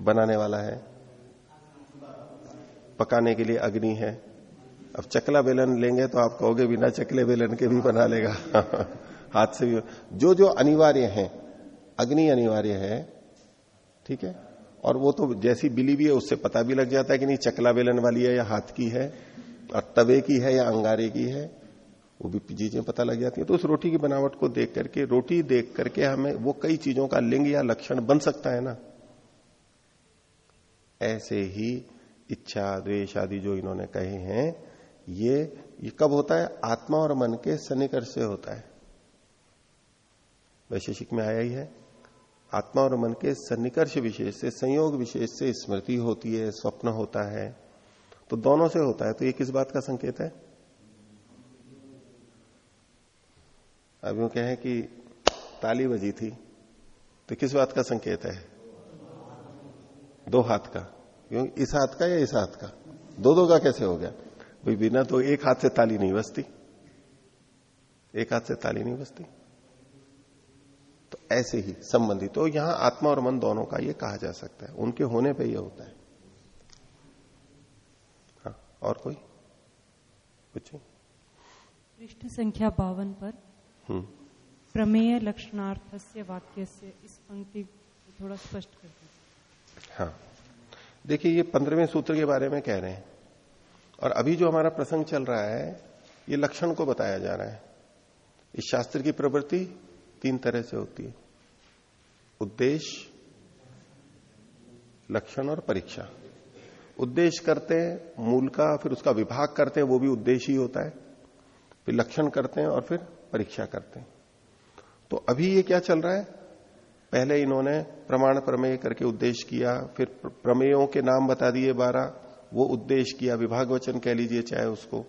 बनाने वाला है, पकाने के लिए अग्नि है। अब चकला बेलन लेंगे तो आप कहोगे बिना चकले बेलन के भी बना लेगा। हाथ से भी जो जो अनिवार्य है, अग्नि अनिवार्य है, ठीक है? और वो तो जैसी बिली भी है, उससे पता भी लग जाता है कि नहीं, चकला बेलन वाली है या हाथ की है, और तवे की है या अंगारे की है। वो भी चीज़ें पता लग जाती है। तो उस रोटी की बनावट को देख करके, रोटी देख करके हमें वो कई चीज़ों का लिंग या लक्षण बन सकता है ना। ऐसे ही इच्छा द्वेश आदि जो इन्होंने कहे हैं, ये ये कब होता है? आत्मा और मन के सन्निकर्ष से होता है। वैशेषिक में आया ही है। आत्मा और मन के सन्निकर्ष विशेष से, संयोग विशेष से स्मृति होती है, स्वप्न होता है। तो दोनों से होता है। तो ये किस बात का संकेत है? अब यूँ कहें कि ताली बजी थी तो किस बात का संकेत है? दो हाथ का। क्यों इस हाथ का या इस हाथ का? दो दो का कैसे हो गया? भाई, बिना तो एक हाथ से ताली नहीं बजती। एक हाथ से ताली नहीं बजती। तो ऐसे ही संबंधित। तो यहाँ आत्मा और मन दोनों का ये कहा जा सकता है। उनके होने पे ये होता है। हाँ और कोई? कुछ पृष्ठ संख्या बावन पर। प्रमेय लक्षणार्थ से वाक्य से इस पंक्ति थोड़ा स्पष्ट कर दीजिए। हाँ। देखिए, ये पंद्रहवें सूत्र के बारे में कह रहे हैं। और अभी जो हमारा प्रसंग चल रहा है, ये लक्षण को बताया जा रहा है। इस शास्त्र की प्रवृत्ति तीन तरह से होती है। उद्देश्य, लक्षण और परीक्षा। उद्देश्य करते हैं, मूल का, फिर उसका विभाग करते हैं, वो भी उद्देश्य ही होता है। फिर लक्षण करते हैं और फिर परीक्षा करते हैं। तो अभी ये क्या चल रहा है? पहले इन्होंने प्रमाण प्रमेय करके उद्देश्य किया, फिर प्रमेयों के नाम बता दिए बारह, वो उद्देश्य किया, विभाग वचन कह लीजिए चाहे उसको।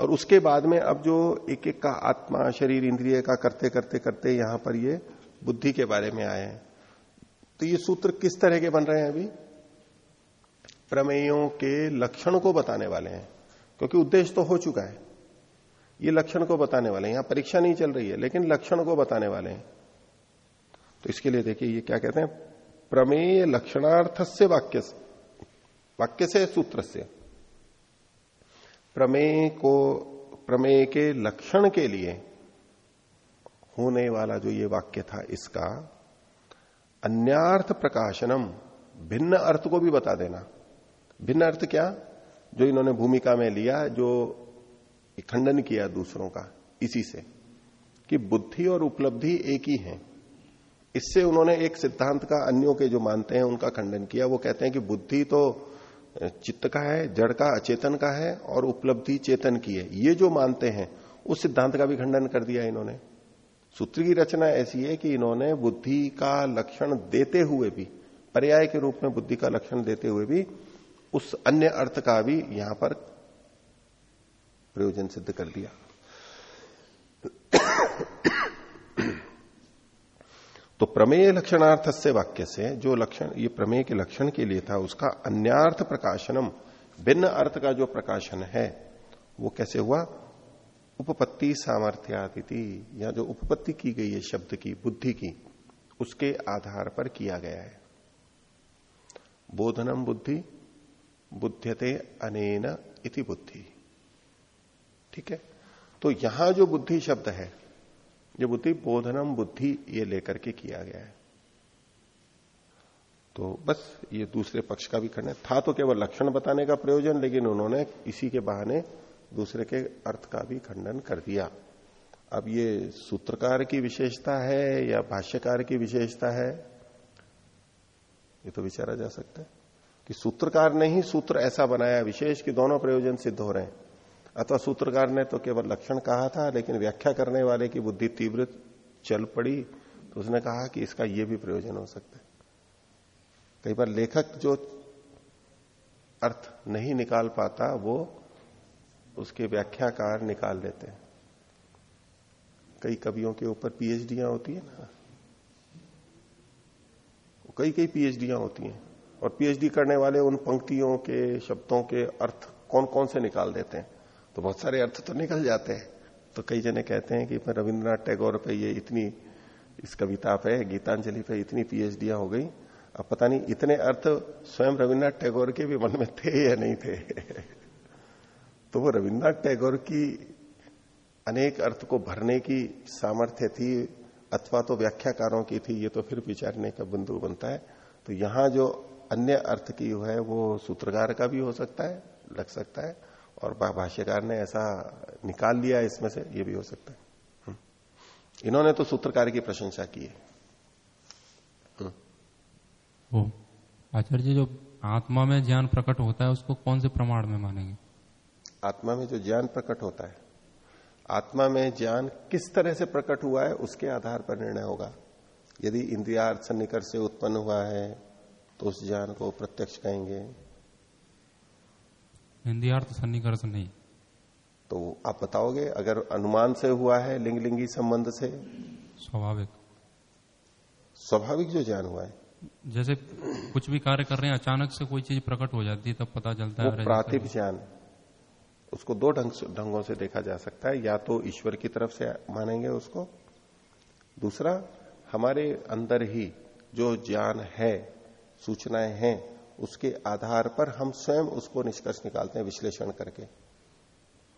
और उसके बाद में अब जो एक एक का आत्मा, शरीर, इंद्रिय का करते करते करते यहाँ पर ये बुद्धि के बारे में आए हैं। तो ये सूत्र किस तरह के बन रहे हैं अभी? प्रमेयों के लक्षण को बताने वाले हैं, क्योंकि उद्देश्य तो हो चुका है। ये लक्षण को बताने वाले हैं। यहाँ परीक्षा नहीं चल रही है, लेकिन लक्षण को बताने वाले हैं। तो इसके लिए देखिए, ये क्या कहते हैं? प्रमेय लक्षणार्थ से वाक्य वाक्य से सूत्र से प्रमेय को, प्रमेय के लक्षण के लिए होने वाला जो ये वाक्य था इसका, अन्यार्थ प्रकाशनम, भिन्न अर्थ को भी बता देना। भिन्न अर्थ क्या? जो इन्होंने भूमिका में लिया, जो खंडन किया दूसरों का, इसी से, कि बुद्धि और उपलब्धि एक ही है। इससे उन्होंने एक सिद्धांत का अन्यों के जो मानते हैं, उनका खंडन किया। वो कहते हैं कि बुद्धि तो चित्त का है, जड़ का, अचेतन का है, और उपलब्धि चेतन की है। ये जो मानते हैं, उस सिद्धांत का भी खंडन कर दिया इन्होंने। सूत्र की रचना ऐसी है कि इन्होंने बुद्धि का लक्षण देते हुए भी, पर्याय के रूप में बुद्धि का लक्षण देते हुए भी, उस अन्य अर्थ का भी यहाँ पर प्रयोजन सिद्ध कर दिया। तो प्रमेय लक्षणार्थ से वाक्य से जो लक्षण, ये प्रमेय के लक्षण के लिए था, उसका अन्यार्थ प्रकाशनम, भिन्न अर्थ का जो प्रकाशन है, वो कैसे हुआ? उपपत्ति सामर्थ्यादिति, या जो उपपत्ति की गई है शब्द की, बुद्धि की, उसके आधार पर किया गया है। बोधनम बुद्धि बुद्ध्यते अनेन इति बुद्धि। ठीक है? तो यहाँ जो बुद्धि शब्द है, जो बुद्धि बोधनम बुद्धि ये लेकर के किया गया है। तो बस ये दूसरे पक्ष का भी खंडन था तो केवल लक्षण बताने का प्रयोजन, लेकिन उन्होंने इसी के बहाने दूसरे के अर्थ का भी खंडन कर दिया। अब ये सूत्रकार की विशेषता है या भाष्यकार की विशेषता है? ये तो विचारा जा सकता है कि सूत्रकार ने ही सूत्र ऐसा बनाया, विशेष कि दोनों प्रयोजन सिद्ध हो रहे हैं। अथवा सूत्रकार ने तो केवल लक्षण कहा था, लेकिन व्याख्या करने वाले की बुद्धि तीव्र चल पड़ी तो उसने कहा कि इसका यह भी प्रयोजन हो सकता है। कई बार लेखक जो अर्थ नहीं निकाल पाता, वो उसके व्याख्याकार निकाल लेते हैं। कई कवियों के ऊपर पीएचडियाँ होती है ना। कई कई पीएचडियाँ होती हैं, और पीएचडी करने वाले उन पंक्तियों के, शब्दों के अर्थ कौन कौन से निकाल देते हैं? तो बहुत सारे अर्थ तो निकल जाते हैं। तो कई जने कहते हैं कि रविन्द्रनाथ टैगोर पे ये इतनी, इस कविता पे, गीतांजलि पे इतनी पीएचडियाँ हो गई। अब पता नहीं, इतने अर्थ स्वयं रविन्द्रनाथ टैगोर के भी मन में थे या नहीं थे। तो वो रविन्द्रनाथ टैगोर की अनेक अर्थ को भरने की सामर्थ्य थी, अथवा तो व्याख्याकारों की थी, ये तो फिर विचारने का बिंदु बनता है। तो यहाँ जो अन्य अर्थ की है, वो सूत्रकार का भी हो सकता है, लग सकता है। और भाष्यकार ने ऐसा निकाल लिया इसमें से ये भी हो सकता है। हम्म। इन्होंने तो सूत्रकार की प्रशंसा की है। हम्म। आचार्य जी जो आत्मा में ज्ञान प्रकट होता है उसको कौन से प्रमाण में मानेंगे? आत्मा में जो ज्ञान प्रकट होता है आत्मा में ज्ञान किस तरह से प्रकट हुआ है उसके आधार पर निर्णय होगा। यदि इंद्रियार्थ सन्निकट से उत्पन्न हुआ है तो उस ज्ञान को प्रत्यक्ष कहेंगे। इंद्रियार्थ सन्निकर्ष नहीं। तो आप बताओगे अगर अनुमान से हुआ है लिंग लिंगी संबंध से? स्वाभाविक। स्वाभाविक जो ज्ञान हुआ है। जैसे कुछ भी कार्य कर रहे हैं अचानक से कोई चीज़ प्रकट हो जाती है तब पता चलता है प्रातिभ ज्ञान उसको दो ढंग ढंगों से देखा जा सकता है। या तो ईश्वर की तरफ़ से मानेंगे उसको। दूसरा हमारे अंदर ही जो ज्ञान है सूचनाएँ हैं उसके आधार पर हम स्वयं उसको निष्कर्ष निकालते हैं, विश्लेषण करके।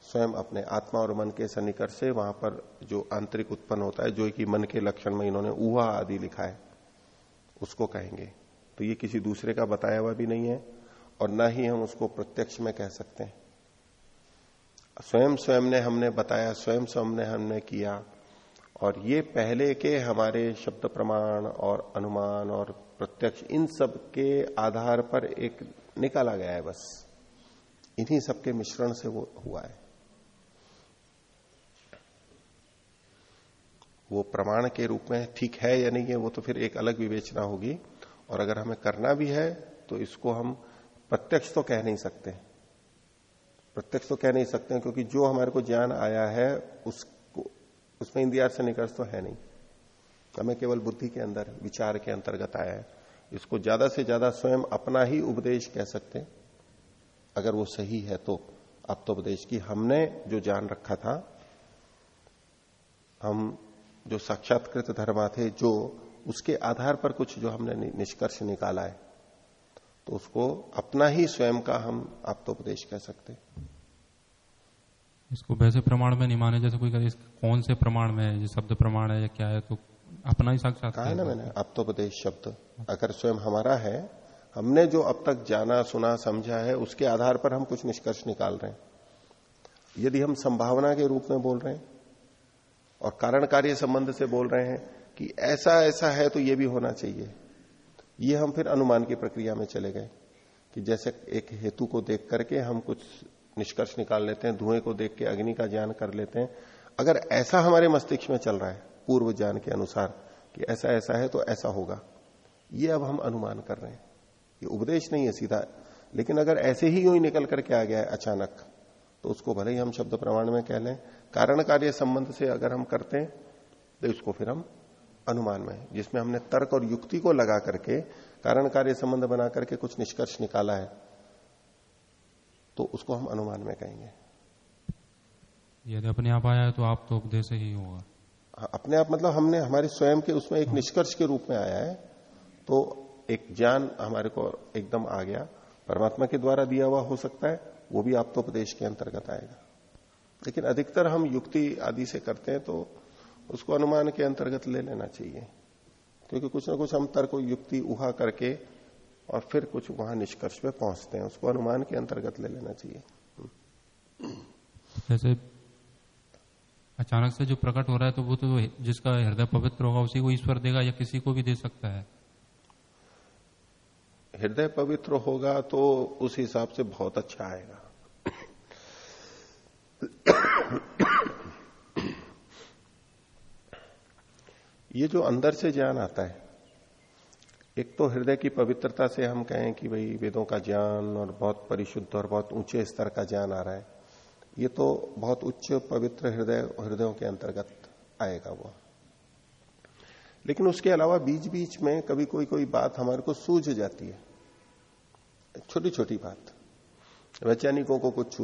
स्वयं अपने आत्मा और मन के सन्निकट से वहाँ पर जो आंतरिक उत्पन्न होता है, जो कि मन के लक्षण में इन्होंने ऊहा आदि लिखा है, उसको कहेंगे। तो ये किसी दूसरे का बताया हुआ भी नहीं है, और न ही हम उसको प्रत्यक्ष में कह सकते हैं। स्वयं स्वयं ने हमने बताया, स्वयं स्वयं ने हमने किया और ये पहले के हमारे शब्द प्रमाण और अनुमान और प्रत्यक्ष, इन सब के आधार पर एक निकाला गया है बस। इन्हीं सबके मिश्रण से वो हुआ है। वो प्रमाण के रूप में ठीक है या नहीं है, वो तो फिर एक अलग विवेचना होगी। और अगर हमें करना भी है तो इसको हम प्रत्यक्ष तो कह नहीं सकते। प्रत्यक्ष तो कह नहीं सकते क्योंकि जो हमारे को ज्ञान आया है उसको उसमें इंदिहार से निकर्ष तो है नहीं। हमें केवल बुद्धि के अंदर, विचार के अंतर्गत आया है। इसको ज़्यादा से ज़्यादा स्वयं अपना ही उपदेश कह सकते हैं। अगर वो सही है तो। अब तो उपदेश की हमने जो जान रखा था, हम जो साक्षात्कृत धर्मा थे, जो उसके आधार पर कुछ जो हमने निष्कर्ष निकाला है तो उसको अपना ही स्वयं का हम आप तो उपदेश कह सकते इसको वैसे प्रमाण में नहीं माने जैसे कोई करे कौन से प्रमाण में है ये शब्द प्रमाण है या क्या है तो अपना ही साक्षात कहा है ना मैंने आप तो उपदेश शब्द। अगर स्वयं हमारा है हमने जो अब तक जाना सुना समझा है उसके आधार पर हम कुछ निष्कर्ष निकाल रहे हैं। यदि हम संभावना के रूप में बोल रहे हैं और कारण कार्य संबंध से बोल रहे हैं कि ऐसा ऐसा है तो ये भी होना चाहिए। ये हम फिर अनुमान की प्रक्रिया में चले गए कि जैसे एक हेतु को देख करके हम कुछ निष्कर्ष निकाल लेते हैं, धुएँ को देख के अग्नि का ज्ञान कर लेते हैं। अगर ऐसा हमारे मस्तिष्क में चल रहा है, पूर्व ज्ञान के अनुसार, कि ऐसा ऐसा है तो ऐसा होगा। ये अब हम अनुमान कर रहे हैं। ये उपदेश नहीं है सीधा, लेकिन अगर ऐसे ही यूँ ही निकल करके आ गया है अचानक तो उसको भले ही हम शब्द प्रमाण में कह लें, कारण कार्य संबंध से अगर हम करते हैं तो इसको फिर हम अनुमान में जिसमें हमने तर्क और युक्ति को लगा करके, कारण कार्य संबंध बना करके कुछ निष्कर्ष निकाला है। तो उसको हम अनुमान में कहेंगे। यदि अपने आप आया है तो आप तो उपदेश ही होगा। हाँ, अपने आप मतलब हमने हमारे स्वयं के उसमें एक निष्कर्ष के रूप में आया है। तो एक ज्ञान हमारे को एकदम आ गया। परमात्मा के द्वारा दिया हुआ हो सकता है वो भी आप तो उपदेश के अंतर्गत आएगा। लेकिन अधिकतर हम युक्ति आदि से करते हैं तो उसको अनुमान के अंतर्गत ले लेना चाहिए। क्योंकि कुछ ना कुछ हम तर्क युक्ति उहा करके और फिर कुछ वहाँ निष्कर्ष पे पहुँचते हैं। उसको अनुमान के अंतर्गत ले लेना चाहिए। जैसे अचानक से जो प्रकट हो रहा है तो वो तो जिसका हृदय पवित्र होगा उसी को ईश्वर देगा या किसी को भी दे सकता है? हृदय पवित्र होगा तो उस हिसाब से बहुत अच्छा आएगा। ये जो अंदर से ज्ञान आता है एक तो हृदय की पवित्रता से हम कहें कि भाई वेदों का ज्ञान और बहुत परिशुद्ध और बहुत ऊँचे स्तर का ज्ञान आ रहा है, ये तो बहुत उच्च पवित्र हृदय, हृदयों के अंतर्गत आएगा वो। लेकिन उसके अलावा बीच बीच में कभी कोई कोई बात हमारे को सूझ जाती है। छोटी छोटी बात। वैज्ञानिकों को कुछ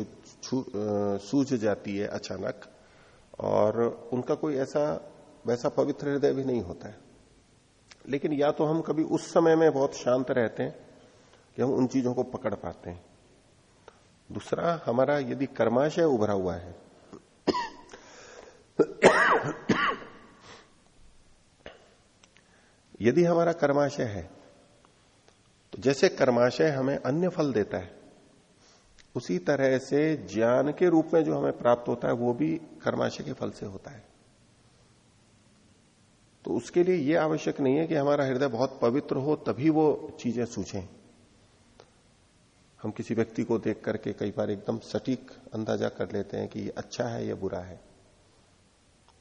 सूझ जाती है अचानक, और उनका कोई ऐसा, वैसा पवित्र हृदय भी नहीं होता है। लेकिन या तो हम कभी उस समय में बहुत शांत रहते हैं कि हम उन चीज़ों को पकड़ पाते हैं। दूसरा, हमारा यदि कर्माशय उभरा हुआ है, यदि हमारा कर्माशय है तो जैसे कर्माशय हमें अन्य फल देता है, उसी तरह से ज्ञान के रूप में जो हमें प्राप्त होता है, वो भी कर्माशय के फल से होता है। तो उसके लिए यह आवश्यक नहीं है कि हमारा हृदय बहुत पवित्र हो, तभी वो चीज़ें सूझें। हम किसी व्यक्ति को देख करके कई बार एकदम सटीक अंदाज़ा कर लेते हैं कि ये अच्छा है या बुरा है।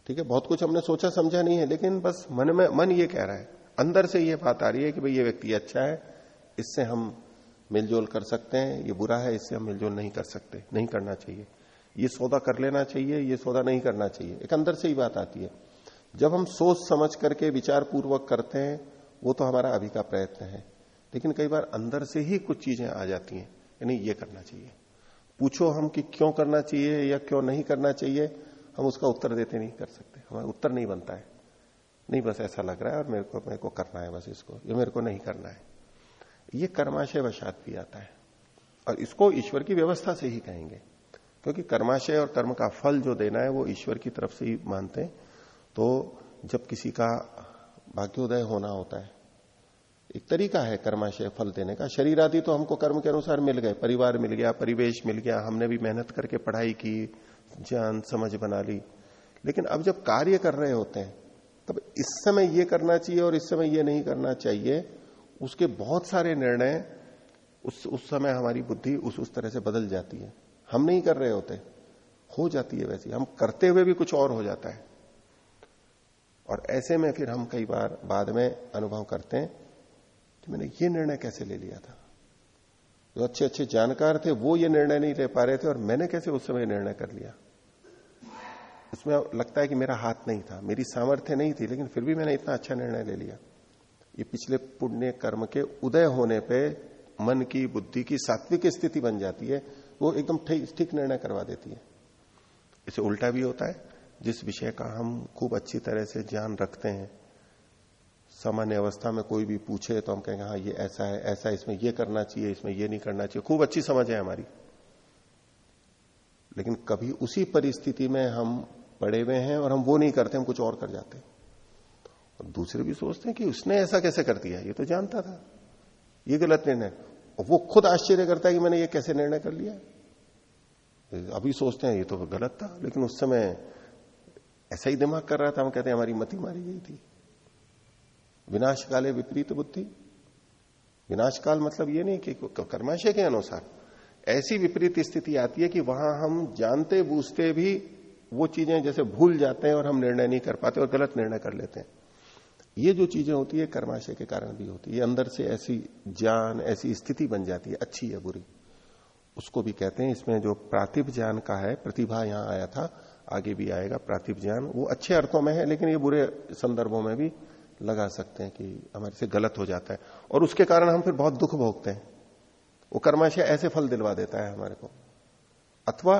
ठीक है, बहुत कुछ हमने सोचा समझा नहीं है, लेकिन बस मन में, मन ये कह रहा है, अंदर से ये बात आ रही है कि भाई ये व्यक्ति अच्छा है, इससे हम मिलजोल कर सकते हैं, ये बुरा है, इससे हम मिलजोल नहीं कर सकते, नहीं करना चाहिए। ये सौदा कर लेना चाहिए, ये सौदा नहीं करना चाहिए। एक अंदर से ही बात आती है। जब हम सोच समझ करके विचार पूर्वक करते हैं, वो तो हमारा अभी का प्रयत्न है। लेकिन कई बार अंदर से ही कुछ चीज़ें आ जाती हैं, यानी ये करना चाहिए। पूछो हम कि क्यों करना चाहिए या क्यों नहीं करना चाहिए, हम उसका उत्तर देते नहीं कर सकते। हमारा उत्तर नहीं बनता है। नहीं, बस ऐसा लग रहा है और मेरे को मेरे को करना है बस इसको, ये मेरे को नहीं करना है। ये कर्माशय वशात भी आता है। और इसको ईश्वर की व्यवस्था से ही कहेंगे। क्योंकि कर्माशय और कर्म का फल जो देना है, वो ईश्वर की तरफ़ से ही मानते हैं। तो जब किसी का भाग्योदय होना होता है, एक तरीका है कर्माशय फल देने का। शरीर आदि तो हमको कर्म के अनुसार मिल गए, परिवार मिल गया, परिवेश मिल गया, हमने भी मेहनत करके पढ़ाई की, ज्ञान, समझ बना ली। लेकिन अब जब कार्य कर रहे होते हैं, तब इस समय ये करना चाहिए और इस समय ये नहीं करना चाहिए, उसके बहुत सारे निर्णय उस उस समय हमारी बुद्धि उस उस तरह से बदल जाती है। हम नहीं कर रहे होते, हो जाती है वैसी हम करते हुए भी कुछ और हो जाता है। और ऐसे में फिर हम कई बार बाद में अनुभव करते हैं कि मैंने ये निर्णय कैसे ले लिया था। जो अच्छे अच्छे जानकार थे, वो ये निर्णय नहीं ले पा रहे थे और मैंने कैसे उस समय निर्णय कर लिया? इसमें लगता है कि मेरा हाथ नहीं था, मेरी सामर्थ्य नहीं थी, लेकिन फिर भी मैंने इतना अच्छा निर्णय ले लिया। ये पिछले पुण्य कर्म के उदय होने पे मन की, बुद्धि की, सात्विक स्थिति बन जाती है, वो एकदम ठीक निर्णय करवा देती है। इसे उल्टा भी होता है जिस विषय का हम खूब अच्छी तरह से ज्ञान रखते हैं, सामान्य अवस्था में कोई भी पूछे तो हम कहेंगे हाँ ये ऐसा है, ऐसा इसमें ये करना चाहिए, इसमें ये नहीं करना चाहिए। खूब अच्छी समझ है हमारी। लेकिन कभी उसी परिस्थिति में हम पड़े हुए हैं और हम वो नहीं करते, हम कुछ और कर जाते और दूसरे भी सोचते हैं कि उसने ऐसा कैसे कर दिया, ये तो जानता था। ये गलत निर्णय। और वो खुद आश्चर्य करता है कि मैंने ये कैसे निर्णय कर लिया। अभी सोचते हैं, ये तो गलत था, लेकिन उस समय ऐसा ही दिमाग कर रहा था, हम कहते हैं, हमारी मति मारी गई थी। विनाश काले विपरीत बुद्धि। विनाश काल मतलब ये नहीं कि कर्माशय के अनुसार। ऐसी विपरीत स्थिति आती है कि वहाँ हम जानते, बूझते भी वो चीज़ें जैसे भूल जाते हैं और हम निर्णय नहीं कर पाते और गलत निर्णय कर लेते हैं। ये जो चीज़ें होती है, कर्माशय के कारण भी होती है। अंदर से ऐसी ज्ञान, ऐसी स्थिति बन जाती है, अच्छी है बुरी। उसको भी कहते हैं, इसमें जो प्रातिभ ज्ञान का है, प्रतिभा यहाँ आया था आगे भी आएगा प्रातिभ ज्ञान। वो अच्छे अर्थों में है, लेकिन ये बुरे संदर्भों में भी लगा सकते हैं कि हमारे से गलत हो जाता है। और उसके कारण हम फिर बहुत दुख भोगते हैं। वो कर्माशय ऐसे फल दिलवा देता है हमारे को। अथवा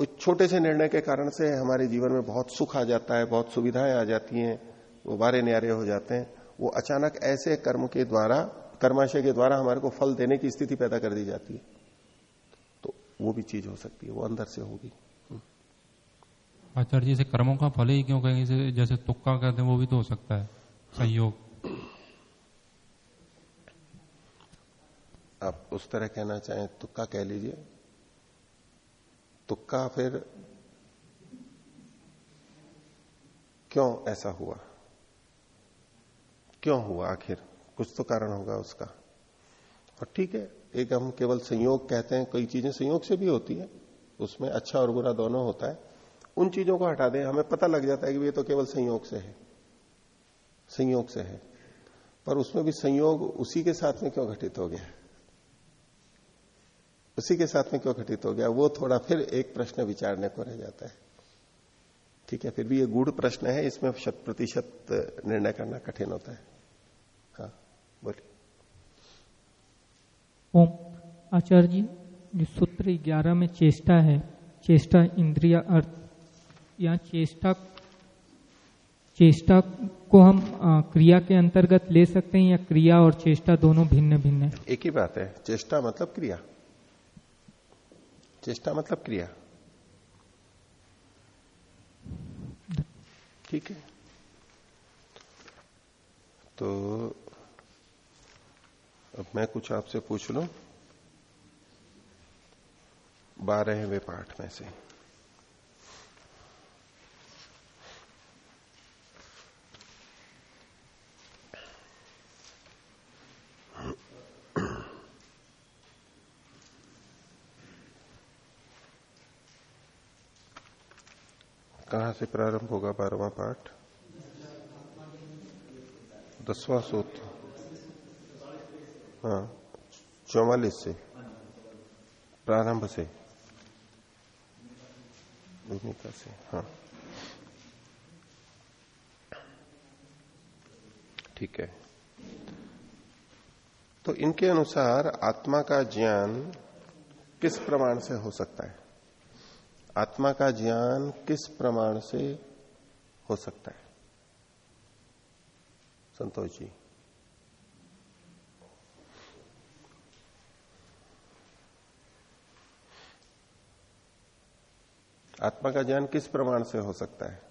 उस छोटे से निर्णय के कारण से हमारे जीवन में बहुत सुख आ जाता है, बहुत सुविधाएँ आ जाती हैं, वो बारे न्यारे हो जाते हैं। वो अचानक ऐसे कर्म के द्वारा, कर्माशय के द्वारा हमारे को फल देने की स्थिति पैदा कर दी जाती है। तो वो भी चीज़ हो सकती है, वो अंदर से होगी। आचार्य जी से कर्मों का फल ही क्यों कहेंगे? जैसे तुक्का कहते हैं, वो भी तो हो सकता है। संयोग। आप उस तरह कहना चाहें, तुक्का कह लीजिए। तुक्का फिर क्यों ऐसा हुआ? क्यों हुआ आखिर? कुछ तो कारण होगा उसका। और ठीक है, एक हम केवल संयोग कहते हैं, कई चीज़ें संयोग से भी होती है। उसमें अच्छा और बुरा दोनों होता है। उन चीज़ों को हटा दें, हमें पता लग जाता है कि ये तो केवल संयोग से है। संयोग से है। पर उसमें भी संयोग उसी के साथ में क्यों घटित हो गया? उसी के साथ में क्यों घटित हो गया? वो थोड़ा फिर एक प्रश्न विचारने को रह जाता है। ठीक है, फिर भी ये गूढ़ प्रश्न है, इसमें शत प्रतिशत निर्णय करना कठिन होता है। हाँ बोलिए। ओम। आचार्य जी, जो सूत्र ग्यारह में चेष्टा है, चेष्टा इंद्रिया अर्थ या चेष्टा चेष्टा को हम आ, क्रिया के अंतर्गत ले सकते हैं या क्रिया और चेष्टा दोनों भिन्न भिन्न है? एक ही बात है चेष्टा मतलब क्रिया। चेष्टा मतलब क्रिया। ठीक है। तो अब मैं कुछ आपसे पूछ लू। बारहवें पाठ में से। कहाँ से प्रारंभ होगा बारहवा पाठ? दसवां सूत्र। हाँ चौवालीस से। प्रारंभ से। भूमिका से हाँ। ठीक है। तो इनके अनुसार आत्मा का ज्ञान किस प्रमाण से हो सकता है? आत्मा का ज्ञान किस प्रमाण से हो सकता है? संतोष जी। आत्मा का ज्ञान किस प्रमाण से हो सकता है?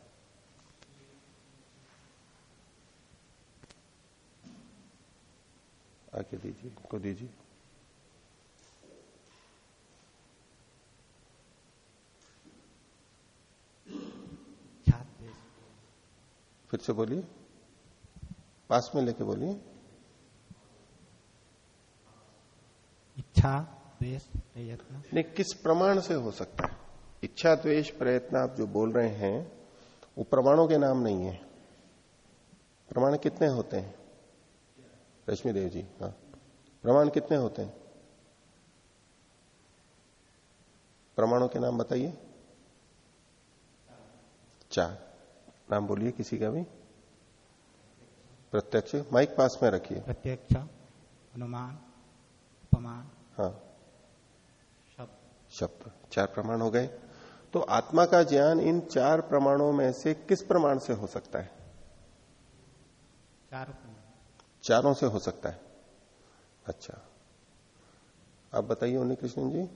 आके दीजिए, को दीजिए। फिर से बोलिए। पास में लेके बोलिए। इच्छा द्वेष प्रयत्न। नहीं किस प्रमाण से हो सकता है? इच्छा द्वेष प्रयत्न आप जो बोल रहे हैं वो प्रमाणों के नाम नहीं है। प्रमाण कितने होते हैं? रश्मि देव जी हाँ। प्रमाण कितने होते हैं? प्रमाणों के नाम बताइए। चार। नाम बोलिए किसी का भी? प्रत्यक्ष। माइक पास में रखिए। प्रत्यक्ष अनुमान उपमान हाँ। शब्द। शब्द। चार प्रमाण हो गए। तो आत्मा का ज्ञान इन चार प्रमाणों में से किस प्रमाण से हो सकता है? चार चारों से हो सकता है। अच्छा। आप बताइए उन्नी कृष्ण जी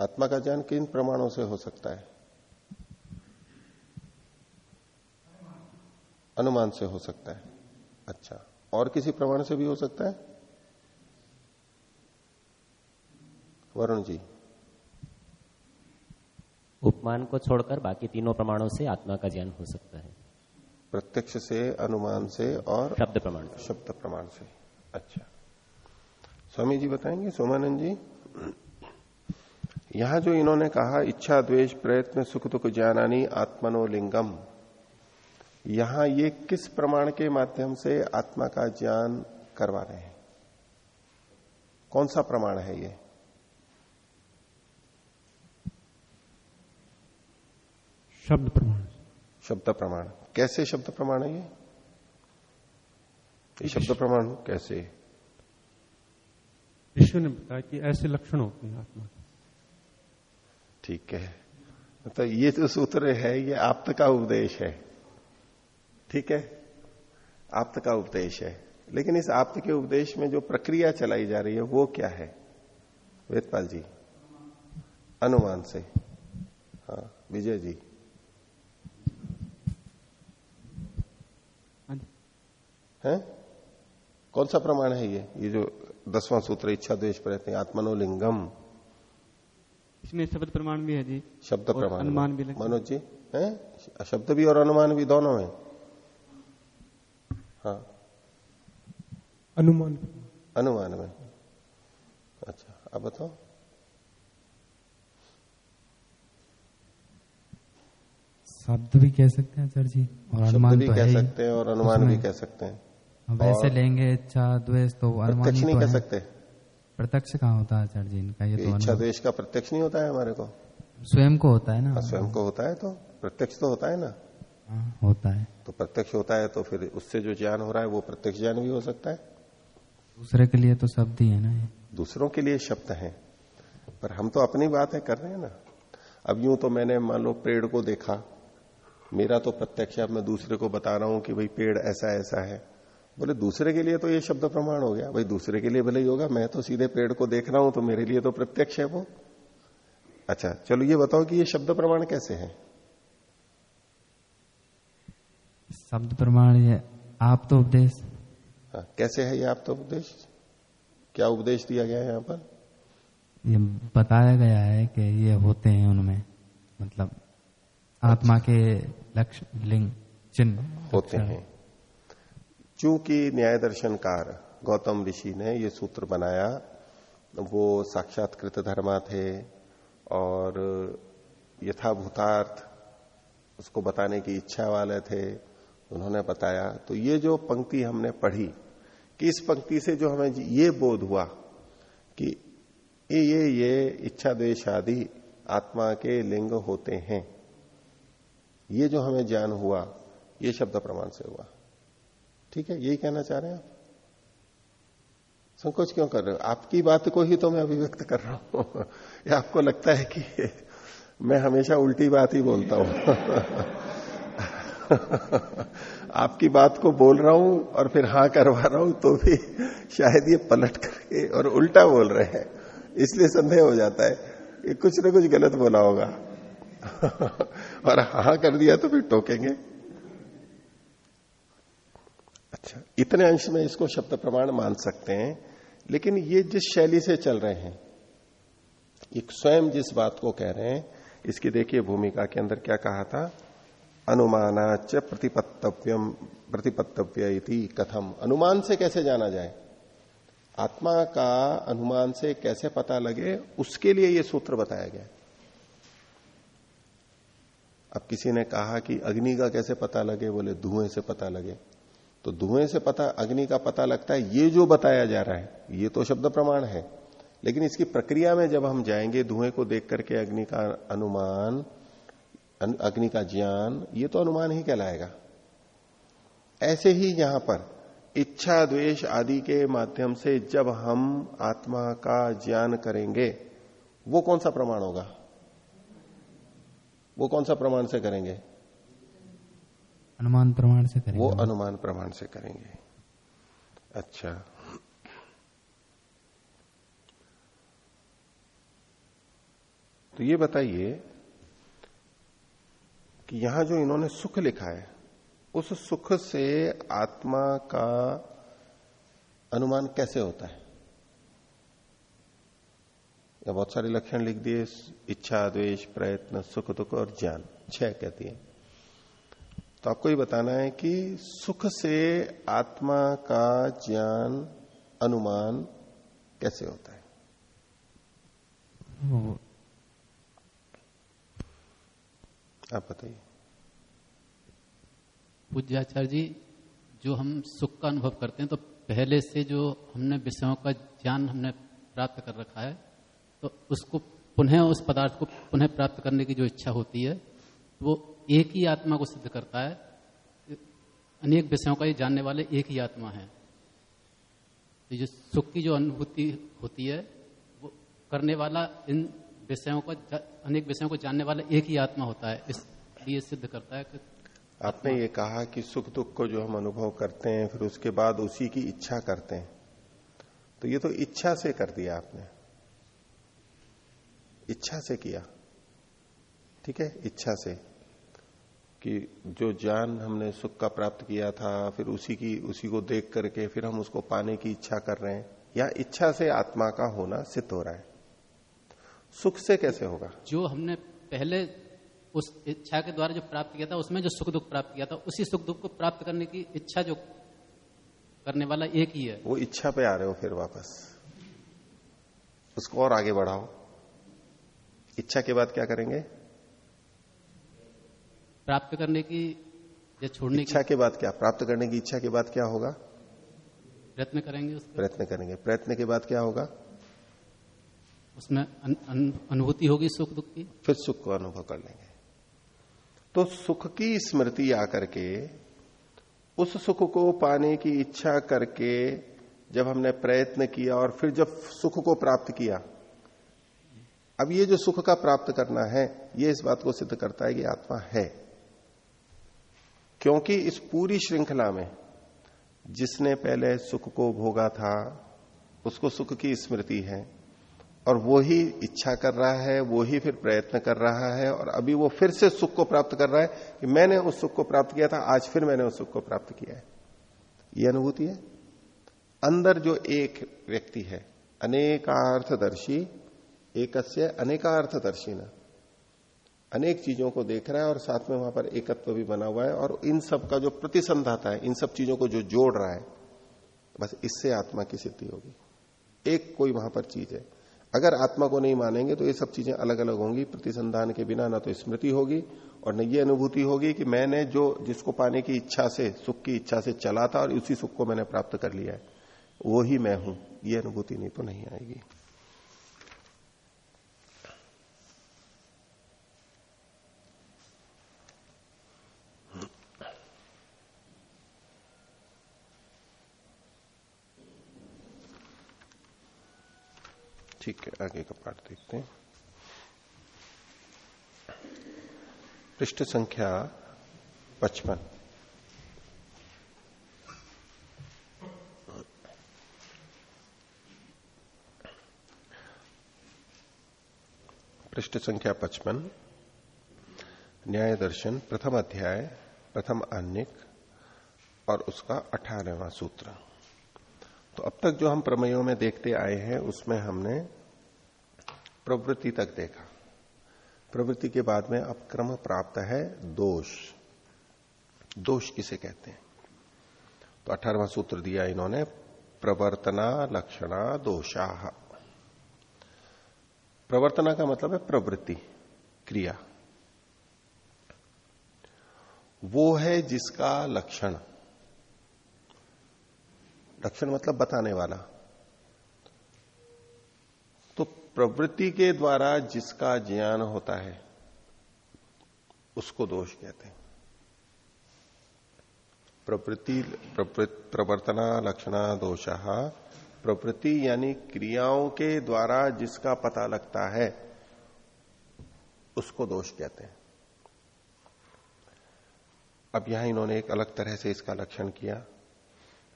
आत्मा का ज्ञान किन प्रमाणों से हो सकता है? अनुमान से हो सकता है। अच्छा और किसी प्रमाण से भी हो सकता है? वरुण जी। उपमान को छोड़कर बाकी तीनों प्रमाणों से आत्मा का ज्ञान हो सकता है। प्रत्यक्ष से अनुमान से और शब्द प्रमाण शब्द प्रमाण से। अच्छा। स्वामी जी बताएँगे? सोमानंद जी। यहाँ जो इन्होंने कहा इच्छा द्वेष प्रयत्न सुख दुख ज्ञानानी आत्मनोलिंगम। यहाँ ये किस प्रमाण के माध्यम से आत्मा का ज्ञान करवा रहे हैं? कौन सा प्रमाण है ये? शब्द प्रमाण। शब्द प्रमाण। कैसे शब्द प्रमाण है ये? ये शब्द प्रमाण कैसे? विश्व ने बताया कि ऐसे लक्षण होते हैं आत्मा के। ठीक है। तो ये जो सूत्र है ये आप का उपदेश है। ठीक है? आप का उपदेश है। लेकिन इस आप के उपदेश में जो प्रक्रिया चलाई जा रही है वो क्या है? वेदपाल जी। अनुमान से। हाँ विजय जी। है? कौन सा प्रमाण है ये? ये जो दसवां सूत्र इच्छा द्वेष प्रयत्न आत्मनोलिंगम। इसमें शब्द प्रमाण भी है जी। शब्द प्रमाण। अनुमान भी मनोज जी है? शब्द भी और अनुमान भी दोनों है। हाँ। अनुमान। अनुमान में। अच्छा अब बताओ। शब्द भी कह सकते हैं सर जी और अनुमान भी तो कह सकते हैं और अनुमान भी कह सकते हैं। अब ऐसे लेंगे इच्छा द्वेष तो अनुमान प्रत्यक्ष नहीं तो कह सकते। प्रत्यक्ष कहाँ होता है सर जी इनका ये तो इच्छा द्वेष का प्रत्यक्ष नहीं होता है हमारे को। स्वयं को होता है ना। हाँ, स्वयं को होता है तो प्रत्यक्ष तो होता है ना। होता है। तो प्रत्यक्ष होता है तो फिर उससे जो ज्ञान हो रहा है वो प्रत्यक्ष ज्ञान भी हो सकता है। दूसरे के लिए तो शब्द ही है ना ये। दूसरों के लिए शब्द है पर हम तो अपनी बात है कर रहे हैं ना। अब यूँ तो मैंने मान लो पेड़ को देखा मेरा तो प्रत्यक्ष है अब मैं दूसरे को बता रहा हूँ कि भाई पेड़ ऐसा ऐसा है। बोले दूसरे के लिए तो ये शब्द प्रमाण हो गया। भाई दूसरे के लिए भले ही होगा मैं तो सीधे पेड़ को देख रहा हूँ तो मेरे लिए तो प्रत्यक्ष है वो। अच्छा चलो ये बताओ कि ये शब्द प्रमाण कैसे है? शब्द प्रमाण ये आप तो उपदेश। हाँ, कैसे है ये आप तो उपदेश? क्या उपदेश दिया गया है यहाँ पर? ये बताया गया है कि ये होते हैं उनमें मतलब आत्मा के लक्ष्य लिंग चिन्ह होते हैं। चूँकि न्याय दर्शनकार गौतम ऋषि ने ये सूत्र बनाया वो साक्षात्कृत धर्मा थे और यथाभूतार्थ उसको बताने की इच्छा वाले थे उन्होंने बताया तो ये जो पंक्ति हमने पढ़ी, कि इस पंक्ति से जो हमें ये बोध हुआ कि ये ये ये इच्छा द्वेश आदि आत्मा के लिंग होते हैं। ये जो हमें ज्ञान हुआ, ये शब्द प्रमाण से हुआ। ठीक है, यही कहना चाह रहे हैं आप? संकोच क्यों कर रहे हो? आपकी बात को ही तो मैं अभिव्यक्त कर रहा हूँ। या आपको लगता है कि मैं हमेशा उल्टी बात ही बोलता हूँ। आपकी बात को बोल रहा हूँ और फिर हाँ करवा रहा हूँ तो भी शायद ये पलट करके और उल्टा बोल रहे हैं। इसलिए संदेह हो जाता है कि कुछ ना कुछ गलत बोला होगा। और हाँ कर दिया तो फिर टोकेंगे। अच्छा इतने अंश में इसको शब्द प्रमाण मान सकते हैं, लेकिन ये जिस शैली से चल रहे हैं एक स्वयं जिस बात को कह रहे हैं, इसकी देखिए भूमिका के अंदर क्या कहा था? अनुमानाच प्रतिपत्तव्यम, प्रतिपत्तव्य कथम। अनुमान से कैसे जाना जाए? आत्मा का अनुमान से कैसे पता लगे? उसके लिए यह सूत्र बताया गया। अब किसी ने कहा कि अग्नि का कैसे पता लगे? बोले, धुएँ से पता लगे। तो धुएँ से पता, अग्नि का पता लगता है, ये जो बताया जा रहा है, ये तो शब्द प्रमाण है। लेकिन इसकी प्रक्रिया में जब हम जाएँगे, धुएँ को देख करके अग्नि का अनुमान अग्नि का ज्ञान ये तो अनुमान ही कहलाएगा। ऐसे ही यहाँ पर इच्छा द्वेष आदि के माध्यम से जब हम आत्मा का ज्ञान करेंगे वो कौन सा प्रमाण होगा? वो कौन सा प्रमाण से करेंगे? अनुमान प्रमाण से करेंगे। वो अनुमान प्रमाण से करेंगे। अच्छा। तो ये बताइए कि यहाँ जो इन्होंने सुख लिखा है, उस सुख से आत्मा का अनुमान कैसे होता है? या बहुत सारे लक्षण लिख दिए, इच्छा, द्वेष, प्रयत्न, सुख, दुख और ज्ञान, छह कहती है। तो आपको ये बताना है कि सुख से आत्मा का ज्ञान, अनुमान कैसे होता है? आप बताइए। पूज्याचार्य जी, जो हम सुख का अनुभव करते हैं तो पहले से जो हमने विषयों का ज्ञान हमने प्राप्त कर रखा है तो उसको पुनः, उस पदार्थ को पुनः प्राप्त करने की जो इच्छा होती है, वो एक ही आत्मा को सिद्ध करता है। अनेक विषयों का ये जानने वाले एक ही आत्मा है। तो जो सुख की जो अनुभूति होती है, वो करने वाला इन विषयों को अनेक विषयों को जानने वाला एक ही आत्मा होता है, इसलिए सिद्ध करता है कि आपने ये कहा कि सुख दुख को जो हम अनुभव करते हैं, फिर उसके बाद उसी की इच्छा करते हैं। तो ये तो इच्छा से कर दिया आपने। इच्छा से किया। ठीक है? इच्छा से। कि जो ज्ञान हमने सुख का प्राप्त किया था, फिर उसी की, उसी को देख करके फिर हम उसको पाने की इच्छा कर रहे हैं। या इच्छा से आत्मा का होना सिद्ध हो रहा है। सुख से कैसे होगा? जो हमने पहले उस इच्छा के द्वारा जो प्राप्त किया था उसमें जो सुख दुख प्राप्त किया था उसी सुख दुख को प्राप्त करने की इच्छा जो करने वाला एक ही है। वो इच्छा पे आ रहे हो फिर वापस। उसको और आगे बढ़ाओ। इच्छा के बाद क्या करेंगे? प्राप्त करने की या छोड़ने इच्छा के बाद क्या? प्राप्त करने की इच्छा के बाद क्या होगा? प्रयत्न करेंगे प्रयत्न करेंगे। प्रयत्न के बाद क्या होगा? उसमें अन, अन, अनुभूति होगी सुख दुख की? फिर सुख को अनुभव कर लेंगे। तो सुख की स्मृति आकर के उस सुख को पाने की इच्छा करके जब हमने प्रयत्न किया और फिर जब सुख को प्राप्त किया अब ये जो सुख का प्राप्त करना है ये इस बात को सिद्ध करता है कि आत्मा है। क्योंकि इस पूरी श्रृंखला में जिसने पहले सुख को भोगा था उसको सुख की स्मृति है। और वो ही इच्छा कर रहा है, वो ही फिर प्रयत्न कर रहा है और अभी वो फिर से सुख को प्राप्त कर रहा है कि मैंने उस सुख को प्राप्त किया था, आज फिर मैंने उस सुख को प्राप्त किया है। ये अनुभूति है? अंदर जो एक व्यक्ति है, अनेकार्थदर्शी, एकस्य अनेकार्थदर्शी न अनेक चीज़ों को देख रहा है और साथ में वहाँ पर एकत्व भी बना हुआ है और इन सब का जो प्रतिसंधाता है, इन सब चीज़ों को जो जोड़ रहा है, बस इससे आत्मा की सिद्धि होगी। एक कोई वहाँ पर चीज़ है। अगर आत्मा को नहीं मानेंगे तो ये सब चीज़ें अलग अलग होंगी, प्रतिसंधान के बिना ना तो स्मृति होगी और न ये अनुभूति होगी कि मैंने जो जिसको पाने की इच्छा से, सुख की इच्छा से चला था और उसी सुख को मैंने प्राप्त कर लिया है, वो ही मैं हूँ, ये अनुभूति नहीं तो नहीं आएगी। ठीक है, आगे का पाठ देखते हैं। पृष्ठ संख्या पचपन। पृष्ठ संख्या पचपन। न्याय दर्शन, प्रथम अध्याय, प्रथम अन्यक और उसका अठारहवां सूत्र। तो अब तक जो हम प्रमेयों में देखते आए हैं, उसमें हमने प्रवृत्ति तक देखा। प्रवृत्ति के बाद में अब क्रम प्राप्त है दोष। दोष किसे कहते हैं? तो अठारवा सूत्र दिया इन्होंने, प्रवर्तना लक्षणा दोषा। प्रवर्तना का मतलब है प्रवृत्ति, क्रिया। वो है जिसका लक्षण। लक्षण मतलब बताने वाला। तो प्रवृत्ति के द्वारा जिसका ज्ञान होता है, उसको दोष कहते हैं। प्रवृत्ति, प्रवर्तना लक्षणा दोषा, प्रवृत्ति यानी क्रियाओं के द्वारा जिसका पता लगता है, उसको दोष कहते हैं। अब यहाँ इन्होंने एक अलग तरह से इसका लक्षण किया।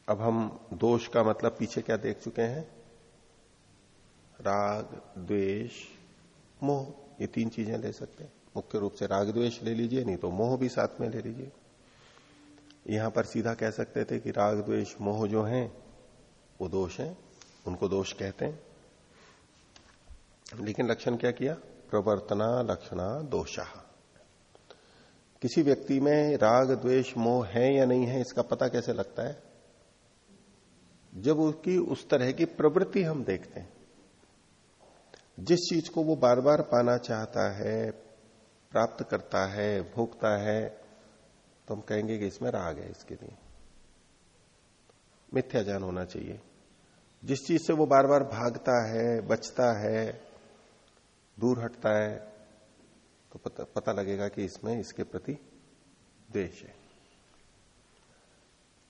अब हम दोष का मतलब पीछे क्या देख चुके हैं? राग, द्वेष, मोह, ये तीन चीज़ें ले सकते हैं। मुख्य रूप से राग, द्वेष ले लीजिए, नहीं तो मोह भी साथ में ले लीजिए। यहाँ पर सीधा कह सकते थे कि राग, द्वेष, मोह जो हैं, वो दोष हैं, उनको दोष कहते हैं। लेकिन लक्षण क्या किया? प्रवर्तना लक्षणा दोषा। किसी व्यक्ति में राग, द्वेष, मोह है या नहीं है, इसका पता कैसे लगता है? जब उसकी उस तरह की प्रवृत्ति हम देखते हैं। जिस चीज़ को वो बार बार पाना चाहता है प्राप्त करता है भोगता है तो हम कहेंगे कि इसमें राग है इसके लिए। मिथ्या ज्ञान होना चाहिए। जिस चीज़ से वो बार बार भागता है बचता है दूर हटता है तो पता, पता लगेगा कि इसमें इसके प्रति द्वेष है।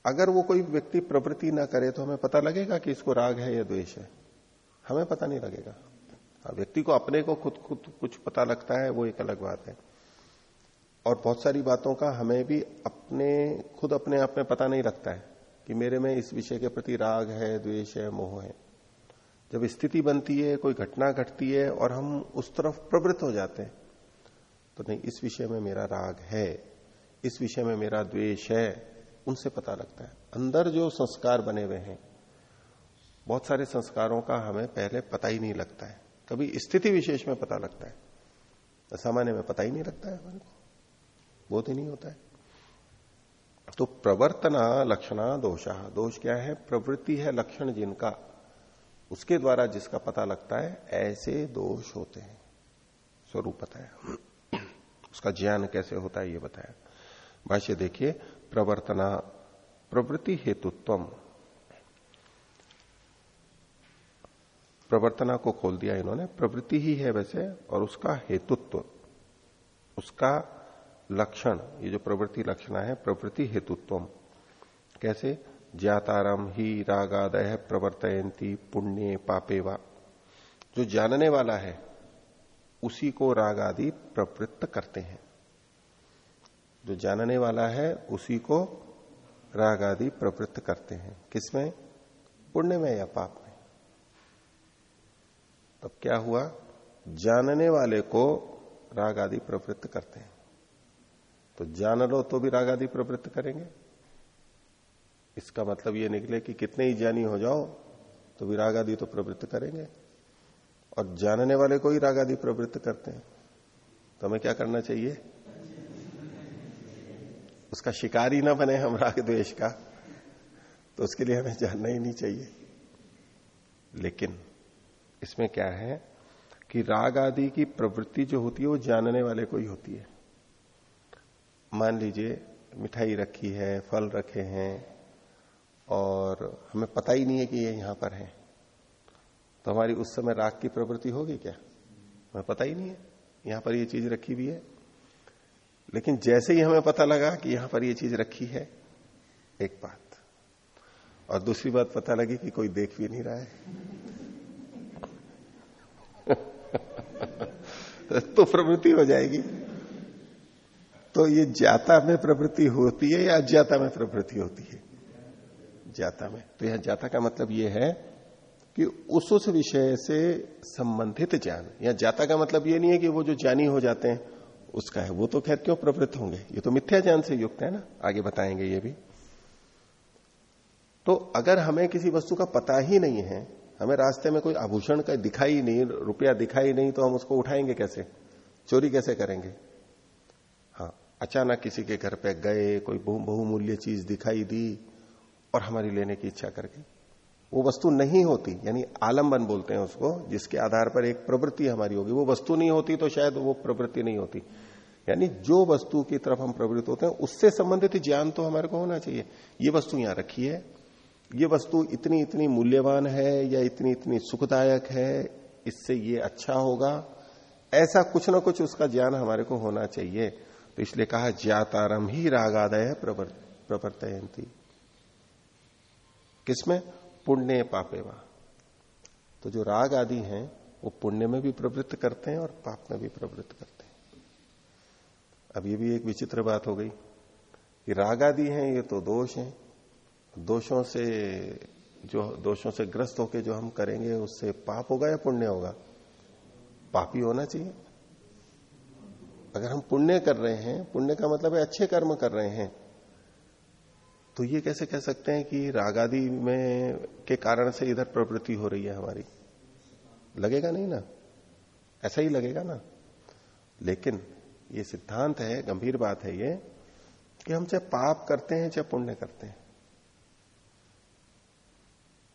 अगर वो कोई व्यक्ति प्रवृत्ति ना करे तो हमें पता लगेगा कि इसको राग है या द्वेष है। हमें पता नहीं लगेगा। व्यक्ति को अपने को खुद खुद कुछ पता लगता है, वो एक अलग बात है। और बहुत सारी बातों का हमें भी अपने, खुद अपने आप में पता नहीं लगता है कि मेरे में इस विषय के प्रति राग है, द्वेष है, मोह है। जब स्थिति बनती है, कोई घटना घटती है और हम उस तरफ़ प्रवृत्त हो जाते हैं तो नहीं, इस विषय में मेरा राग है, इस विषय में मेरा द्वेष है उनसे पता लगता है। अंदर जो संस्कार बने हुए हैं, बहुत सारे संस्कारों का हमें पहले पता ही नहीं लगता है। कभी स्थिति विशेष में पता लगता है। सामान्य में पता ही नहीं लगता है हमारे को। बोध ही नहीं होता है। तो प्रवर्तना लक्षणा दोषा। दोष क्या है? प्रवृत्ति है लक्षण जिनका। उसके द्वारा जिसका पता लगता है, ऐसे दोष होते हैं। स्वरूप बताया उसका ज्ञान कैसे होता है, ये बताया। भाष्य देखिए प्रवर्तना, प्रवृत्ति हेतुत्व प्रवर्तना को खोल दिया इन्होंने, प्रवृत्ति ही है वैसे, और उसका हेतुत्व, उसका लक्षण, ये जो प्रवृत्ति लक्षण है, प्रवृत्ति हेतुत्व कैसे? ज्ञातारम ही रागादय प्रवर्तयंती पुण्य पापेवा। जो जानने वाला है, उसी को राग आदि प्रवृत्त करते हैं। जो जानने वाला है, उसी को राग आदि प्रवृत्त करते हैं। किसमें पुण्य में या पाप में? तब क्या हुआ? जानने वाले को राग आदि प्रवृत्त करते हैं। तो जान लो तो भी राग आदि प्रवृत्त करेंगे। इसका मतलब ये निकले कि कितने ही ज्ञानी हो जाओ तो भी राग आदि तो प्रवृत्त करेंगे। और जानने वाले को ही राग आदि प्रवृत्त करते हैं। तो हमें क्या करना चाहिए? उसका शिकारी ना बने हम राग द्वेष का तो उसके लिए हमें जानना ही नहीं चाहिए। लेकिन इसमें क्या है कि राग आदि की प्रवृत्ति जो होती है, वो जानने वाले को ही होती है। मान लीजिए, मिठाई रखी है, फल रखे हैं, और हमें पता ही नहीं है कि ये यहाँ पर है तो हमारी उस समय राग की प्रवृत्ति होगी क्या? हमें पता ही नहीं है, यहाँ पर ये चीज़ रखी हुई है। लेकिन जैसे ही हमें पता लगा कि यहाँ पर ये चीज़ रखी है, एक बात। और दूसरी बात पता लगी कि कोई देख भी नहीं रहा है। तो प्रवृत्ति हो जाएगी। तो ये जाता में प्रवृत्ति होती है या अज्ञाता में प्रवृत्ति होती है? जाता में। तो यहाँ जाता का मतलब ये है कि उस उस विषय से संबंधित ज्ञान। या जाता का मतलब ये नहीं है कि वो जो ज्ञानी हो जाते हैं उसका है। वो तो खैर क्यों प्रवृत्त होंगे? ये तो मिथ्या ज्ञान से युक्त है ना? आगे बताएँगे ये भी। तो अगर हमें किसी वस्तु का पता ही नहीं है, हमें रास्ते में कोई आभूषण का दिखाई नहीं, रुपया दिखाई नहीं तो हम उसको उठाएँगे कैसे? चोरी कैसे करेंगे? हाँ अचानक किसी के घर पे गए, कोई बहुमूल्य चीज़ दिखाई दी और हमारी लेने की इच्छा करके वो वस्तु नहीं होती, यानी आलंबन बोलते हैं उसको, जिसके आधार पर एक प्रवृत्ति हमारी होगी। वो वस्तु नहीं होती तो शायद वो प्रवृत्ति नहीं होती। यानी जो वस्तु की तरफ़ हम प्रवृत्त होते हैं, उससे संबंधित ज्ञान तो हमारे को होना चाहिए। ये वस्तु यहाँ रखी है। ये वस्तु इतनी इतनी मूल्यवान है या इतनी इतनी सुखदायक है, इससे ये अच्छा होगा। ऐसा कुछ ना कुछ उसका ज्ञान हमारे को होना चाहिए। तो इसलिए कहा ज्ञातारम ही रागादय प्रवर्तयंती किसमें? पुण्य पापेवा तो जो राग आदि हैं, वो पुण्य में भी प्रवृत्त करते हैं और पाप में भी प्रवृत्त करते हैं। अब ये भी एक विचित्र बात हो गई कि राग आदि हैं, ये तो दोष हैं। दोषों से जो, दोषों से ग्रस्त होकर जो हम करेंगे, उससे पाप होगा या पुण्य होगा? पाप होना चाहिए। अगर हम पुण्य कर रहे हैं, पुण्य का मतलब है अच्छे कर्म कर रहे हैं तो ये कैसे कह सकते हैं कि रागादि में के कारण से इधर प्रवृत्ति हो रही है हमारी? लगेगा नहीं ना? ऐसा ही लगेगा ना? लेकिन ये सिद्धांत है, गंभीर बात है ये, कि हम चाहे पाप करते हैं, चाहे पुण्य करते हैं।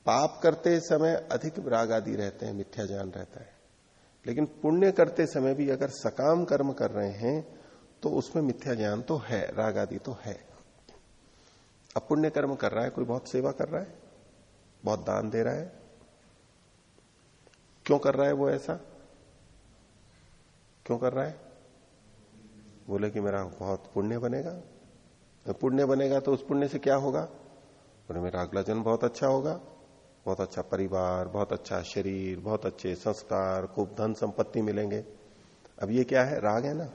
पाप करते समय अधिक राग आदि रहते हैं मिथ्या ज्ञान रहता है। लेकिन पुण्य करते समय भी अगर सकाम कर्म कर रहे हैं तो उसमें मिथ्या ज्ञान तो है राग आदि तो है। अब पुण्य कर्म कर रहा है, कोई बहुत सेवा कर रहा है, बहुत दान दे रहा है। क्यों कर रहा है वो ऐसा? क्यों कर रहा है? बोले कि मेरा बहुत पुण्य बनेगा। तो पुण्य बनेगा तो उस पुण्य से क्या होगा? बोले, मेरा अगला जन्म बहुत अच्छा होगा। बहुत अच्छा परिवार, बहुत अच्छा शरीर, बहुत अच्छे संस्कार, खूब धन संपत्ति मिलेंगे। अब ये क्या है? राग है ना?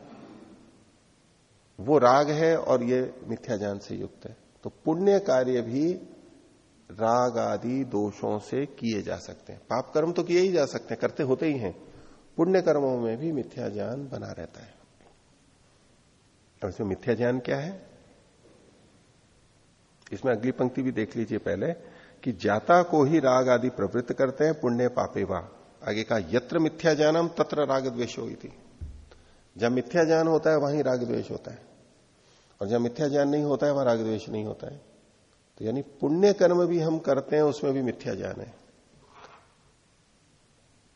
वो राग है और ये मिथ्या ज्ञान से युक्त है। तो पुण्य कार्य भी राग आदि दोषों से किए जा सकते हैं। पाप कर्म तो किए ही जा सकते हैं, करते होते ही हैं। पुण्य कर्मों में भी मिथ्या ज्ञान बना रहता है। अब इसमें मिथ्या ज्ञान क्या है? इसमें अगली पंक्ति भी देख लीजिए पहले कि जाता को ही राग आदि प्रवृत्त करते हैं, पुण्य पापे वा। आगे का यत्र मिथ्या ज्ञानम तत्र राग द्वेश हुई थी जब मिथ्या ज्ञान होता है, वहीं राग द्वेश होता है। और जब मिथ्या ज्ञान नहीं होता है वहाँ राग नहीं होता है। तो यानी पुण्य कर्म भी हम करते हैं, उसमें भी मिथ्या ज्ञान है।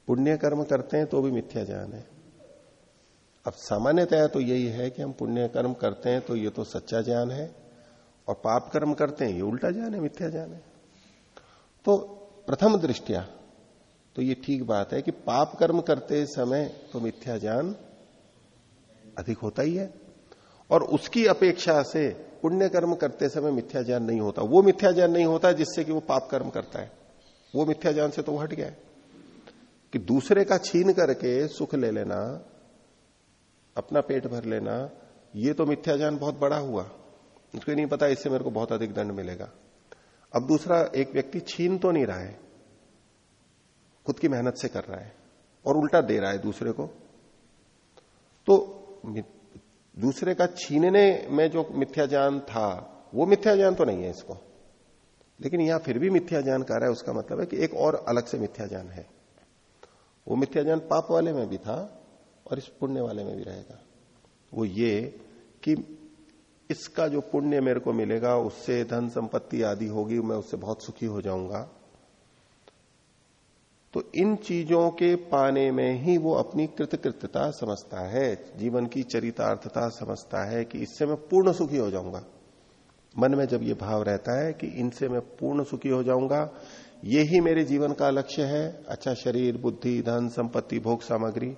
पुण्य कर्म करते हैं तो भी मिथ्या ज्ञान है। अब सामान्यतया तो यही है कि हम पुण्य कर्म करते हैं तो ये तो सच्चा ज्ञान है, और पाप कर्म करते हैं, ये उल्टा ज्ञान है मिथ्या ज्ञान है। तो प्रथम दृष्टिया तो ये ठीक बात है कि पाप कर्म करते समय तो मिथ्या ज्ञान अधिक होता ही है। और उसकी अपेक्षा से पुण्य कर्म करते समय मिथ्या ज्ञान नहीं होता। वो मिथ्या ज्ञान नहीं होता जिससे कि वो पाप कर्म करता है। वो मिथ्या ज्ञान से तो हट गया है। कि दूसरे का छीन करके सुख ले लेना, अपना पेट भर लेना, ये तो मिथ्या ज्ञान बहुत बड़ा हुआ। उसको नहीं पता, इससे मेरे को बहुत अधिक दंड मिलेगा। अब दूसरा, एक व्यक्ति छीन तो नहीं रहा है, खुद की मेहनत से कर रहा है और उल्टा दे रहा है दूसरे को। तो दूसरे का छीनने में जो मिथ्या ज्ञान था, वो मिथ्या ज्ञान तो नहीं है इसको। लेकिन यहाँ फिर भी मिथ्या ज्ञान कर रहा है, उसका मतलब है कि एक और अलग से मिथ्या ज्ञान है। वो मिथ्या ज्ञान पाप वाले में भी था और इस पुण्य वाले में भी रहेगा। वो ये कि इसका जो पुण्य मेरे को मिलेगा, उससे धन संपत्ति आदि होगी, मैं उससे बहुत सुखी हो जाऊँगा। तो इन चीज़ों के पाने में ही वो अपनी कृतकृत्यता समझता है, जीवन की चरितार्थता समझता है कि इससे मैं पूर्ण सुखी हो जाऊँगा। मन में जब ये भाव रहता है कि इनसे मैं पूर्ण सुखी हो जाऊँगा, ये ही मेरे जीवन का लक्ष्य है। अच्छा शरीर, बुद्धि, धन, संपत्ति, भोग सामग्री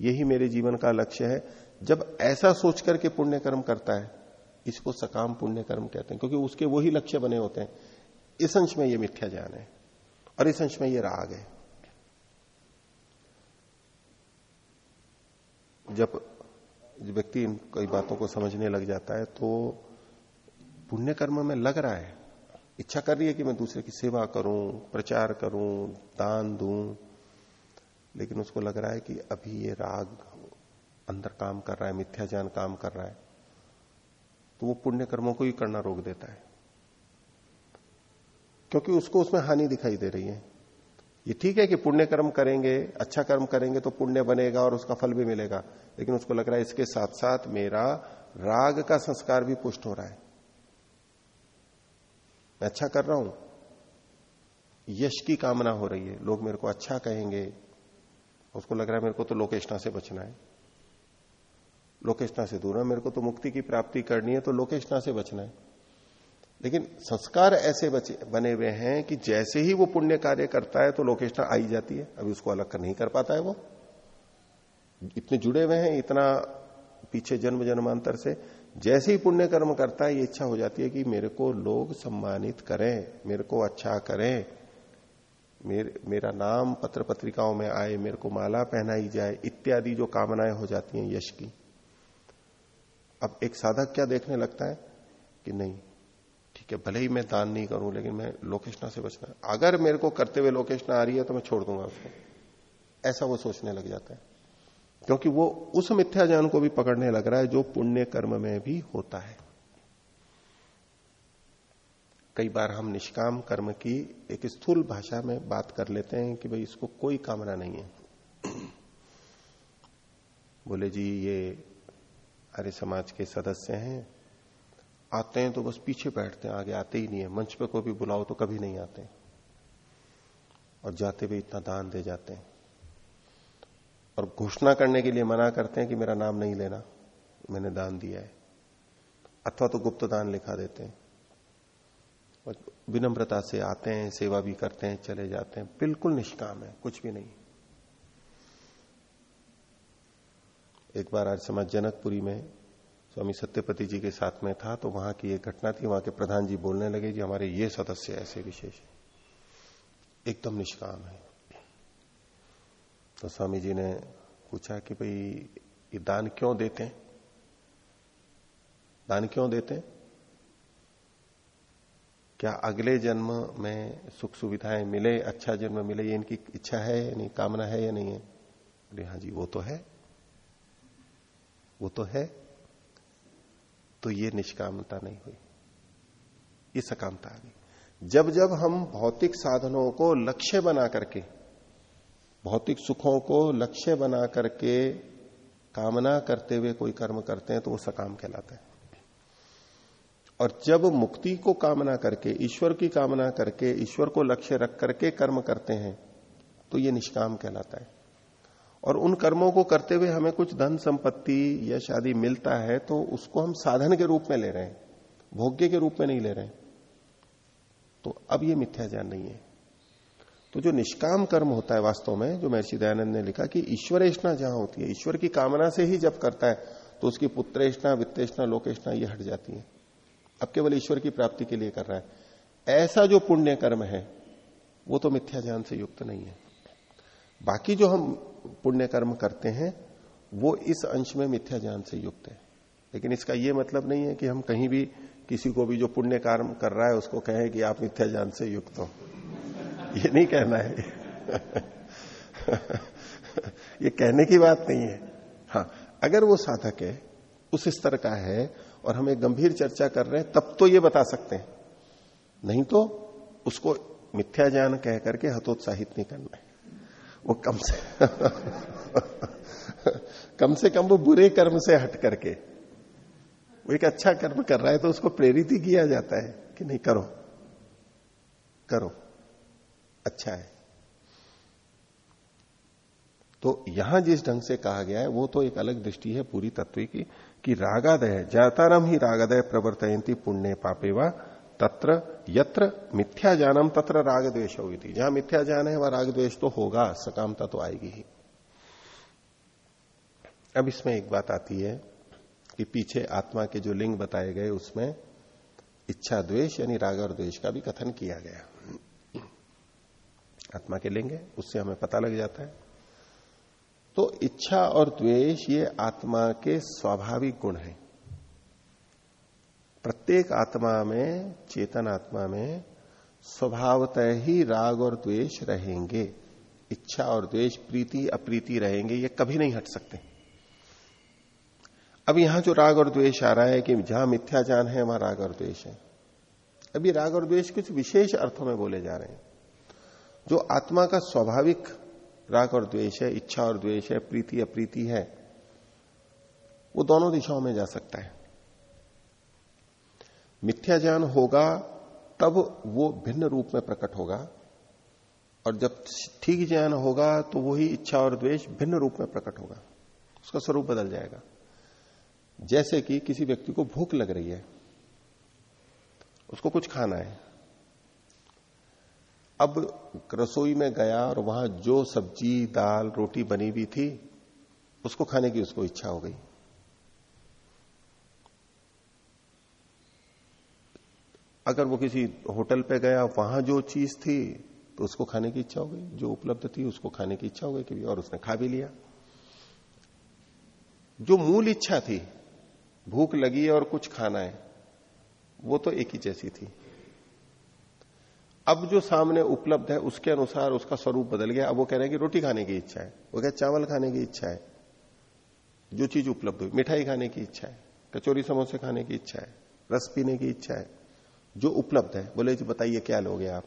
यही मेरे जीवन का लक्ष्य है। जब ऐसा सोच करके पुण्य कर्म करता है, इसको सकाम पुण्य कर्म कहते हैं, क्योंकि उसके वही लक्ष्य बने होते हैं। इस अंश में ये मिथ्या ज्ञान है और इस अंश में ये राग है। जब व्यक्ति इन कई बातों को समझने लग जाता है तो पुण्य कर्म में लग रहा है। इच्छा कर रही है कि मैं दूसरे की सेवा करूँ, प्रचार करूँ, दान दूँ, लेकिन उसको लग रहा है कि अभी ये राग अंदर काम कर रहा है मिथ्या ज्ञान काम कर रहा है। तो वो पुण्य कर्मों को ही करना रोक देता है। क्योंकि उसको उसमें हानि दिखाई दे रही है। ये ठीक है कि पुण्य कर्म करेंगे अच्छा कर्म करेंगे तो पुण्य बनेगा और उसका फल भी मिलेगा, लेकिन उसको लग रहा है इसके साथ साथ मेरा राग का संस्कार भी पुष्ट हो रहा है। मैं अच्छा कर रहा हूँ? यश की कामना हो रही है। लोग मेरे को अच्छा कहेंगे। उसको लग रहा है मेरे को तो लोकेशना से बचना है। लोकेशना से दूर है। मेरे को तो मुक्ति की प्राप्ति करनी है तो लोकेशना से बचना है। लेकिन संस्कार ऐसे बचे बने हुए हैं कि जैसे ही वो पुण्य कार्य करता है तो लोकेशना आई जाती है। अभी उसको अलग कर नहीं कर पाता है वो। इतने जुड़े हुए हैं इतना पीछे जन्म जन्मांतर से। जैसे ही पुण्य कर्म करता है ये इच्छा हो जाती है कि मेरे को लोग सम्मानित करें मेरे को अच्छा करें। मेरे, मेरा नाम पत्र पत्रिकाओं में आए मेरे को माला पहनाई जाए इत्यादि जो कामनाएँ हो जाती हैं यश की। अब एक साधक क्या देखने लगता है कि नहीं है भले ही मैं दान नहीं करूँ, लेकिन मैं लोकेशना से बचना अगर मेरे को करते हुए लोकेशना आ रही है तो मैं छोड़ दूँगा उसको। ऐसा वो सोचने लग जाता है। क्योंकि वो उस मिथ्या ज्ञान को भी पकड़ने लग रहा है, जो पुण्य कर्म में भी होता है। कई बार हम निष्काम कर्म की एक स्थूल भाषा में बात कर लेते हैं कि भाई, इसको कोई कामना नहीं है। बोले, जी, ये आर्य समाज के सदस्य हैं आते हैं तो बस पीछे बैठते हैं, आगे आते ही नहीं है। मंच पे कोई भी बुलाओ तो कभी नहीं आते। और जाते हुए इतना दान दे जाते हैं। और घोषणा करने के लिए मना करते हैं कि मेरा नाम नहीं लेना, मैंने दान दिया है। अथवा तो गुप्त दान लिखा देते हैं। और विनम्रता से आते हैं, सेवा भी करते हैं, चले जाते हैं। बिल्कुल निष्काम है, कुछ भी नहीं। एक बार आज समाज जनकपुरी में स्वामी सत्यपति जी के साथ में था तो वहाँ की एक घटना थी, वहाँ के प्रधान जी बोलने लगे, जी, हमारे ये सदस्य ऐसे विशेष है। एकदम निष्काम है। तो स्वामी जी ने पूछा कि भाई, ये दान क्यों देते हैं? दान क्यों देते हैं? क्या अगले जन्म में सुख सुविधाएँ मिले अच्छा जन्म मिले, ये इनकी इच्छा है या नहीं कामना है या नहीं है? अरे हाँ जी, वो तो है। वो तो है। तो ये निष्कामता नहीं हुई। ये सकामता आ गई। जब जब हम भौतिक साधनों को लक्ष्य बना करके, भौतिक सुखों को लक्ष्य बना करके कामना करते हुए कोई कर्म करते हैं तो वो सकाम कहलाता है। और जब मुक्ति को कामना करके, ईश्वर की कामना करके, ईश्वर को लक्ष्य रख करके कर्म करते हैं तो ये निष्काम कहलाता है। और उन कर्मों को करते हुए हमें कुछ धन संपत्ति या शादी मिलता है तो उसको हम साधन के रूप में ले रहे हैं, भोग्य के रूप में नहीं ले रहे हैं। तो अब ये मिथ्या ज्ञान नहीं है। तो जो निष्काम कर्म होता है वास्तव में, जो महर्षि दयानंद ने लिखा कि ईश्वरेष्णा जहाँ होती है, ईश्वर की कामना से ही जब करता है तो उसकी पुत्रेष्णा, वित्तेषणा, लोकेष्णा ये हट जाती है। अब केवल ईश्वर की प्राप्ति के लिए कर रहा है। ऐसा जो पुण्य कर्म है, वो तो मिथ्या ज्ञान से युक्त नहीं है। बाकी जो हम पुण्य कर्म करते हैं, वो इस अंश में मिथ्या ज्ञान से युक्त है। लेकिन इसका ये मतलब नहीं है कि हम कहीं भी किसी को भी जो पुण्य कर्म कर रहा है, उसको कहें कि आप मिथ्या ज्ञान से युक्त हो। ये नहीं कहना है। ये कहने की बात नहीं है। हाँ अगर वो साधक है, उस स्तर का है, और हम एक गंभीर चर्चा कर रहे हैं, तब तो ये बता सकते हैं। नहीं तो उसको मिथ्या ज्ञान कह करके हतोत्साहित नहीं करना है। वो कम से कम से कम वो बुरे कर्म से हट करके। वो एक अच्छा कर्म कर रहा है तो उसको प्रेरित ही किया जाता है कि नहीं, करो। करो। अच्छा है। तो यहाँ जिस ढंग से कहा गया है, वो तो एक अलग दृष्टि है पूरी तत्व की, कि रागादय, जातारम ही रागादय प्रवर्तयंती पुण्य पापे व तत्र यत्र मिथ्या जानम तत्र राग द्वेश होगी जहाँ मिथ्या जान है, वहाँ राग द्वेश तो होगा, सकामता तो आएगी ही। अब इसमें एक बात आती है कि पीछे आत्मा के जो लिंग बताए गए, उसमें इच्छा द्वेष यानी राग और द्वेष का भी कथन किया गया। आत्मा के लिंग है, उससे हमें पता लग जाता है। तो इच्छा और द्वेष ये आत्मा के स्वाभाविक गुण हैं। प्रत्येक आत्मा में, चेतन आत्मा में स्वभावतः ही राग और द्वेष रहेंगे। इच्छा और द्वेष, प्रीति, अप्रीति रहेंगे, ये कभी नहीं हट सकते। अब यहाँ जो राग और द्वेष आ रहा है कि जहाँ मिथ्या जान है, वहाँ राग और द्वेष है। अभी राग और द्वेष कुछ विशेष अर्थों में बोले जा रहे हैं। जो आत्मा का स्वाभाविक राग और द्वेष है, इच्छा और द्वेष है, प्रीति, अप्रीति है, वो दोनों दिशाओं में जा सकता है। मिथ्या ज्ञान होगा, तब वो भिन्न रूप में प्रकट होगा। और जब ठीक ज्ञान होगा तो वही इच्छा और द्वेष भिन्न रूप में प्रकट होगा। उसका स्वरूप बदल जाएगा। जैसे कि किसी व्यक्ति को भूख लग रही है, उसको कुछ खाना है। अब रसोई में गया और वहाँ जो सब्ज़ी, दाल, रोटी बनी हुई थी, उसको खाने की उसको इच्छा हो गई। अगर वो किसी होटल पे गया, वहाँ जो चीज़ थी तो उसको खाने की इच्छा हो गई। जो उपलब्ध थी, उसको खाने की इच्छा हो गई कि और उसने खा भी लिया। जो मूल इच्छा थी, भूख लगी और कुछ खाना है, वो तो एक ही जैसी थी। अब जो सामने उपलब्ध है, उसके अनुसार उसका स्वरूप बदल गया। अब वो कह रहे हैं कि रोटी खाने की इच्छा है। वो कह चावल खाने की इच्छा है। जो चीज़ उपलब्ध हुई, मिठाई खाने की इच्छा है, कचोरी समोसे खाने की इच्छा है, रस पीने की इच्छा है। जो उपलब्ध है, बोले जी बताइए क्या लोगे आप?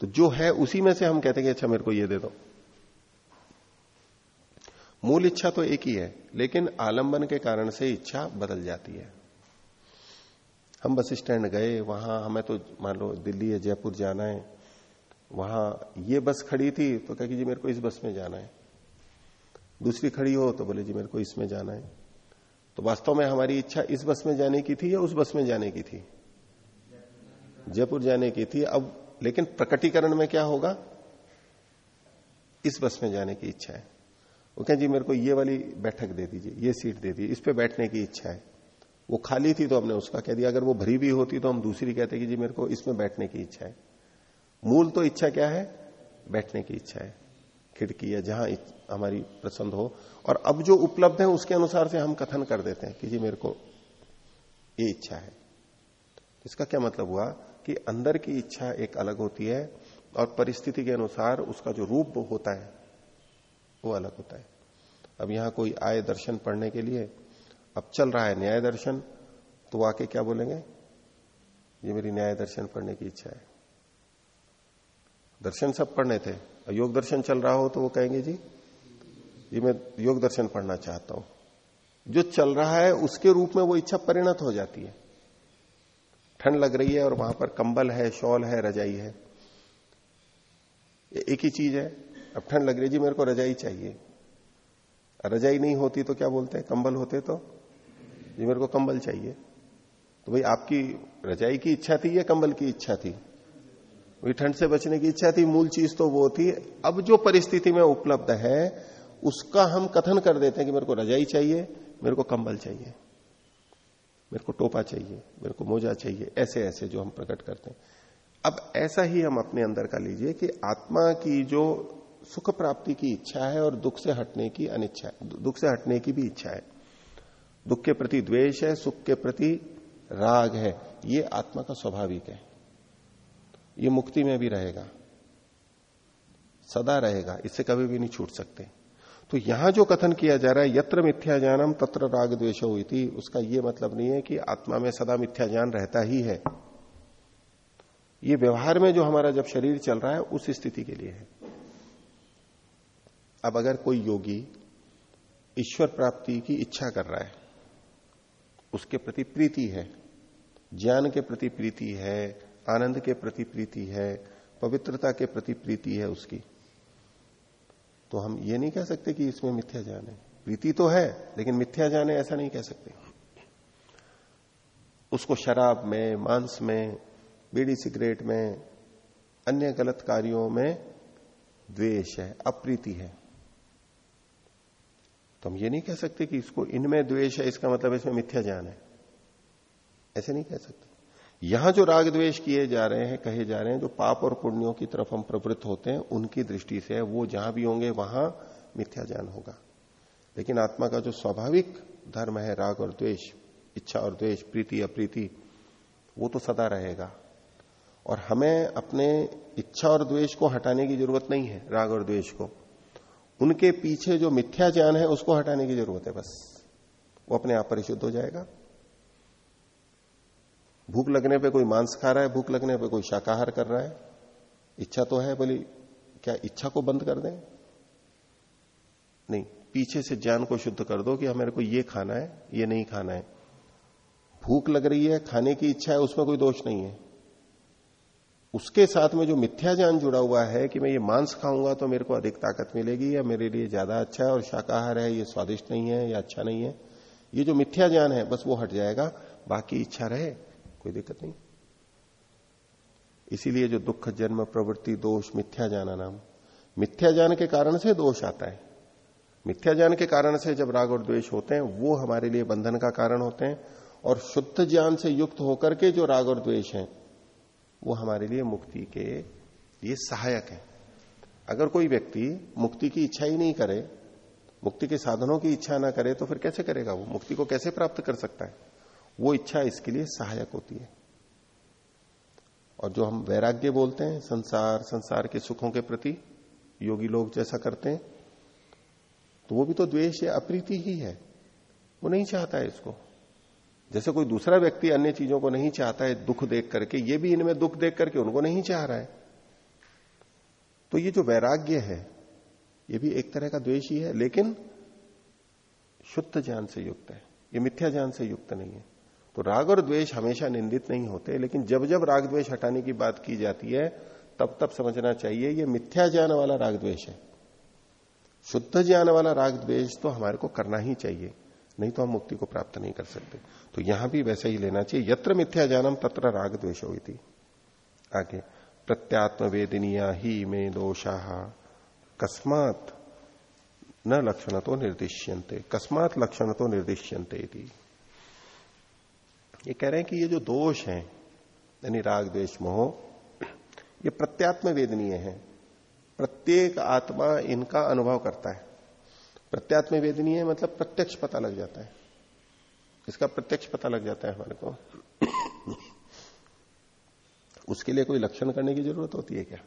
तो जो है उसी में से हम कहते हैं अच्छा मेरे को ये दे दो। मूल इच्छा तो एक ही है, लेकिन आलंबन के कारण से इच्छा बदल जाती है। हम बस स्टैंड गए, वहाँ हमें तो मान लो दिल्ली या जयपुर जाना है, वहाँ ये बस खड़ी थी तो कह जी मेरे को इस बस में जाना है। दूसरी खड़ी हो तो बोले जी मेरे को इसमें जाना है। तो वास्तव में हमारी इच्छा इस बस में जाने की थी या उस बस में जाने की थी? जयपुर जाने की थी, अब लेकिन प्रकटीकरण में क्या होगा? इस बस में जाने की इच्छा है। वो कहें, जी, मेरे को ये वाली बैठक दे दीजिए, ये सीट दे दीजिए, इस पे बैठने की इच्छा है। वो खाली थी तो हमने उसका कह दिया, अगर वो भरी भी होती तो हम दूसरी कहते कि, जी, मेरे को इसमें बैठने की इच्छा है। मूल तो इच्छा क्या है? बैठने की इच्छा है। खिड़की या जहाँ हमारी पसंद हो। और अब जो उपलब्ध है, उसके अनुसार से हम कथन कर देते हैं कि, जी, मेरे को ये इच्छा है। इसका क्या मतलब हुआ? कि अंदर की इच्छा एक अलग होती है और परिस्थिति के अनुसार उसका जो रूप होता है, वो अलग होता है। अब यहाँ कोई आए दर्शन पढ़ने के लिए, अब चल रहा है न्याय दर्शन तो आके क्या बोलेंगे? ये मेरी न्याय दर्शन पढ़ने की इच्छा है। दर्शन सब पढ़ने थे योग दर्शन चल रहा हो तो वो कहेंगे, जी, ये मैं योग दर्शन पढ़ना चाहता हूँ। जो चल रहा है, उसके रूप में वो इच्छा परिणत हो जाती है। ठंड लग रही है और वहाँ पर कंबल है, शॉल है, रजाई है। एक ही चीज़ है। अब ठंड लग रही है। जी, मेरे को रजाई चाहिए। रजाई नहीं होती तो क्या बोलते हैं? कंबल होते तो? जी, मेरे को कंबल चाहिए। तो भाई, आपकी रजाई की इच्छा थी या कंबल की इच्छा थी? वही ठंड से बचने की इच्छा थी, मूल चीज़ तो वो थी। अब जो परिस्थिति में उपलब्ध है, उसका हम कथन कर देते हैं कि मेरे को रजाई चाहिए, मेरे को कंबल चाहिए। मेरे को टोपा चाहिए, मेरे को मोजा चाहिए ऐसे ऐसे जो हम प्रकट करते हैं। अब ऐसा ही हम अपने अंदर का लीजिए कि आत्मा की जो सुख प्राप्ति की इच्छा है और दुख से हटने की अनिच्छा दुख से हटने की भी इच्छा है। दुख के प्रति द्वेष है, सुख के प्रति राग है, ये आत्मा का स्वाभाविक है। ये मुक्ति में भी रहेगा, सदा रहेगा, इससे कभी भी नहीं छूट सकते। तो यहाँ जो कथन किया जा रहा है, यत्र मिथ्या ज्ञानम तत्र राग थी उसका यह मतलब नहीं है कि आत्मा में सदा मिथ्या ज्ञान रहता ही है। ये व्यवहार में जो हमारा जब शरीर चल रहा है, उस स्थिति के लिए है। अब अगर कोई योगी ईश्वर प्राप्ति की इच्छा कर रहा है, उसके प्रति प्रीति है, ज्ञान के प्रति प्रीति है, आनंद के प्रति प्रीति है, पवित्रता के प्रति प्रीति है उसकी तो हम ये नहीं कह सकते कि इसमें मिथ्या ज्ञान है। प्रीति तो है, लेकिन मिथ्या ज्ञान है ऐसा नहीं कह सकते। उसको शराब में, मांस में, बीड़ी सिगरेट में, अन्य गलत कार्यों में द्वेष है, अप्रीति है। तो हम ये नहीं कह सकते कि इसको इनमें द्वेष है, इसका मतलब इसमें मिथ्या ज्ञान है। ऐसे नहीं कह सकते। यहाँ जो राग द्वेष किए जा रहे हैं, कहे जा रहे हैं, जो पाप और पुण्यों की तरफ़ हम प्रवृत्त होते हैं, उनकी दृष्टि से वो जहाँ भी होंगे, वहाँ मिथ्या ज्ञान होगा। लेकिन आत्मा का जो स्वाभाविक धर्म है, राग और द्वेष, इच्छा और द्वेष, प्रीति, अप्रीति, वो तो सदा रहेगा। और हमें अपने इच्छा और द्वेष को हटाने की ज़रूरत नहीं है, राग और द्वेष को। उनके पीछे जो मिथ्या ज्ञान है, उसको हटाने की ज़रूरत है बस। वो अपने आप परिशुद्ध हो जाएगा। भूख लगने पे कोई मांस खा रहा है, भूख लगने पे कोई शाकाहार कर रहा है? इच्छा तो है बोली क्या इच्छा को बंद कर दें? नहीं, पीछे से ज्ञान को शुद्ध कर दो कि मेरे को ये खाना है, ये नहीं खाना है। भूख लग रही है, खाने की इच्छा है, उसमें कोई दोष नहीं है। उसके साथ में जो मिथ्या ज्ञान जुड़ा हुआ है कि मैं ये मांस खाऊँगा तो मेरे को अधिक ताकत मिलेगी या मेरे लिए ज़्यादा अच्छा है और शाकाहार है, ये स्वादिष्ट नहीं है या अच्छा नहीं है, ये जो मिथ्या ज्ञान है, बस वो हट जाएगा, बाकी इच्छा रहे। कोई दिक्कत नहीं। इसीलिए जो दुख, जन्म, प्रवृत्ति, दोष, मिथ्या जाना नाम। मिथ्या ज्ञान के कारण से दोष आता है। मिथ्या ज्ञान के कारण से जब राग और द्वेष होते हैं, वो हमारे लिए बंधन का कारण होते हैं और शुद्ध ज्ञान से युक्त होकर के जो राग और द्वेष हैं, वो हमारे लिए मुक्ति के लिए सहायक है। अगर कोई व्यक्ति मुक्ति की इच्छा ही नहीं करे, मुक्ति के साधनों की इच्छा ना करे तो फिर कैसे करेगा वो? मुक्ति को कैसे प्राप्त कर सकता है? वो इच्छा इसके लिए सहायक होती है। और जो हम वैराग्य बोलते हैं, संसार संसार के सुखों के प्रति योगी लोग जैसा करते हैं तो वो भी तो द्वेष या अप्रीति ही है। वो नहीं चाहता है इसको। जैसे कोई दूसरा व्यक्ति अन्य चीज़ों को नहीं चाहता है, दुख देख करके, ये भी इनमें दुख देख करके उनको नहीं चाह रहा है। तो ये जो वैराग्य है, ये भी एक तरह का द्वेष ही है, लेकिन शुद्ध ज्ञान से युक्त है। ये मिथ्या ज्ञान से युक्त नहीं है। तो राग और द्वेष हमेशा निंदित नहीं होते, लेकिन जब जब राग द्वेष हटाने की बात की जाती है, तब तब समझना चाहिए, ये मिथ्या ज्ञान वाला राग द्वेष है। शुद्ध ज्ञान वाला राग द्वेष तो हमारे को करना ही चाहिए, नहीं तो हम मुक्ति को प्राप्त नहीं कर सकते। तो यहाँ भी वैसे ही लेना चाहिए, यत्र मिथ्या जानम तत्र राग द्वेश हुई आगे प्रत्यात्म वेदनिया ही में दोषा, कस्मात न लक्षण तो निर्दिश्यंते कस्मात लक्षण तो निर्दिश्यंते ये कह रहे हैं कि ये जो दोष है, यानी राग द्वेश मोह, ये प्रत्यात्म वेदनीय है। प्रत्येक आत्मा इनका अनुभव करता है। प्रत्यात्म वेदनीय मतलब प्रत्यक्ष पता लग जाता है। इसका प्रत्यक्ष पता लग जाता है हमारे को। उसके लिए कोई लक्षण करने की ज़रूरत होती है क्या?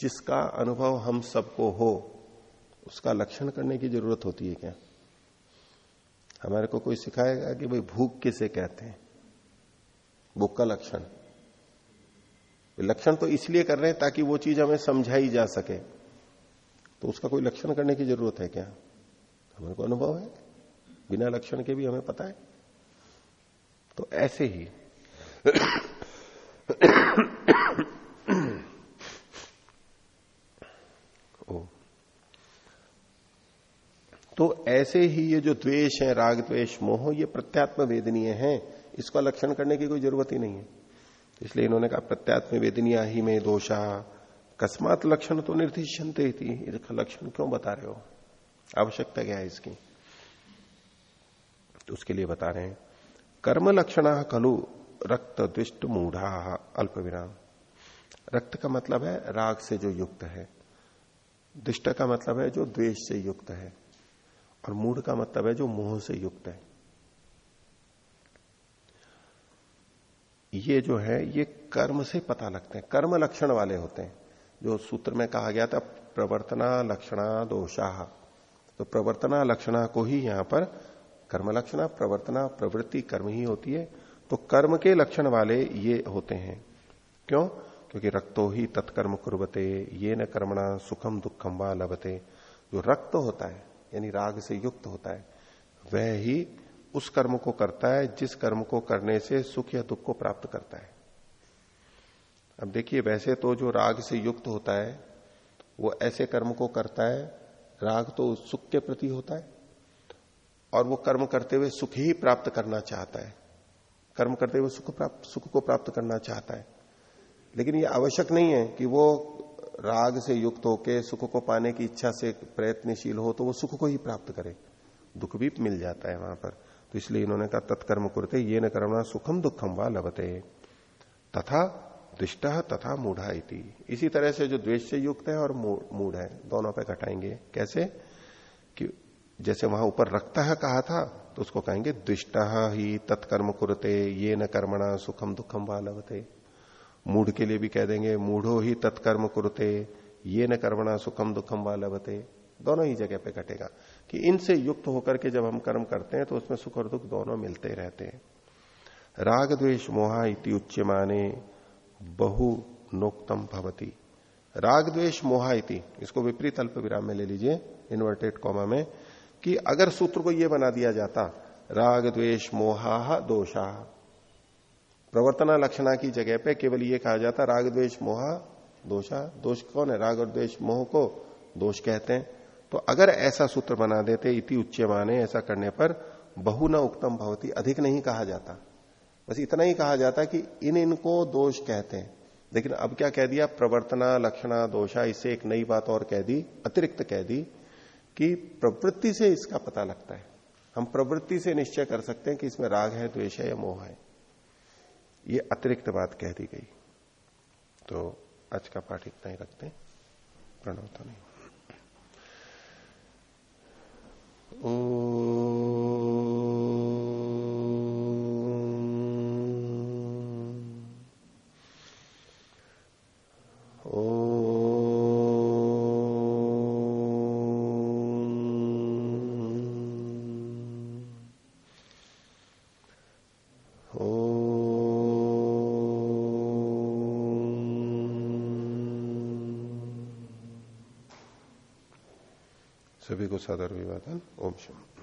जिसका अनुभव हम सबको हो, उसका लक्षण करने की ज़रूरत होती है क्या? हमारे को कोई सिखाएगा कि भाई भूख किसे कहते हैं? भूख का लक्षण। लक्षण तो इसलिए कर रहे हैं ताकि वो चीज़ हमें समझाई जा सके। तो उसका कोई लक्षण करने की ज़रूरत है क्या? हमारे को अनुभव है। बिना लक्षण के भी हमें पता है। तो ऐसे ही तो ऐसे ही ये जो द्वेष है, राग द्वेष, मोह, ये प्रत्यात्म वेदनीय है। इसका लक्षण करने की कोई ज़रूरत ही नहीं है। इसलिए इन्होंने कहा, प्रत्यात्म वेदनिया ही में दोषा। अकस्मात लक्षण तो निर्दिशनते थी इसका लक्षण क्यों बता रहे हो? आवश्यकता क्या है इसकी? तो उसके लिए बता रहे हैं, कर्म लक्षण कलु रक्त द्विष्ट मूढ़ा, अल्प विराम। रक्त का मतलब है राग से जो युक्त है। दुष्ट का मतलब है जो द्वेष से युक्त है। और मूढ़ का मतलब है जो मोह से युक्त है। ये जो है, ये कर्म से पता लगते हैं। कर्म लक्षण वाले होते हैं। जो सूत्र में कहा गया था, प्रवर्तना लक्षणा दोषा। तो प्रवर्तना लक्षणा को ही यहाँ पर कर्म लक्षणा, प्रवर्तना, प्रवृत्ति, कर्म ही होती है। तो कर्म के लक्षण वाले ये होते हैं। क्यों? क्योंकि रक्तो ही तत्कर्म कुर्बते ये न कर्मणा सुखम दुखम व लभते। जो रक्त होता है यानी राग से युक्त होता है। वह ही उस कर्म को करता है, जिस कर्म को करने से सुख या दुख को प्राप्त करता है। अब देखिए, वैसे तो जो राग से युक्त होता है, वो ऐसे कर्म को करता है, राग तो सुख के प्रति होता है, और वो कर्म करते हुए सुख ही प्राप्त करना चाहता है। कर्म करते हुए सुख प्राप्त, सुख को प्राप्त करना चाहता है। लेकिन ये आवश्यक नहीं है कि वो राग से युक्त होकर सुख को पाने की इच्छा से प्रयत्नशील हो तो वो सुख को ही प्राप्त करे। दुख भी मिल जाता है वहाँ पर। तो इसलिए इन्होंने कहा, तत्कर्म करते, ये न करना सुखम दुखम व लभते। तथा दृष्ट तथा मूढ़ा इति। इसी तरह से जो द्वेष से युक्त है और मूढ़ है, दोनों पे घटाएँगे। कैसे? कि जैसे वहाँ ऊपर रखता है कहा था तो उसको कहेंगे, दृष्ट ही तत्कर्म कुरते, ये न कर्मणा सुखम दुखम व लभते। मूढ़ के लिए भी कह देंगे, मूढ़ो ही तत्कर्म कुरते, ये न कर्मणा सुखम दुखम व लभते दोनों ही जगह पे घटेगा कि इनसे युक्त होकर के जब हम कर्म करते हैं तो उसमें सुख और दुख दोनों मिलते रहते हैं। राग द्वेष मोहा इति उच्च माने बहु नोक्तम भवती। राग द्वेष मोहा इति, इसको विपरीत अल्प विराम में ले लीजिए इन्वर्टेड कॉमा में, कि अगर सूत्र को यह बना दिया जाता, राग द्वेष मोहा दोषा। प्रवर्तना लक्षणा की जगह पे केवल ये कहा जाता राग, द्वेष, मोहा, दोषा। दोष कौन है? राग और द्वेष, मोह को दोष कहते हैं। तो अगर ऐसा सूत्र बना देते, इति उच्च माने ऐसा करने पर बहु न उक्तम भवती, अधिक नहीं कहा जाता। बस इतना ही कहा जाता कि इन इनको दोष कहते हैं। लेकिन अब क्या कह दिया? प्रवर्तना लक्षणा दोषा, इससे एक नई बात और कह दी, अतिरिक्त कह दी कि प्रवृत्ति से इसका पता लगता है। हम प्रवृत्ति से निश्चय कर सकते हैं कि इसमें राग है, द्वेष है या मोह है। ये अतिरिक्त बात कह दी गई। तो आज का पाठ इतना ही रखते प्रणवता प्रणव नहीं। ओ, को सादर विवाद ओम शम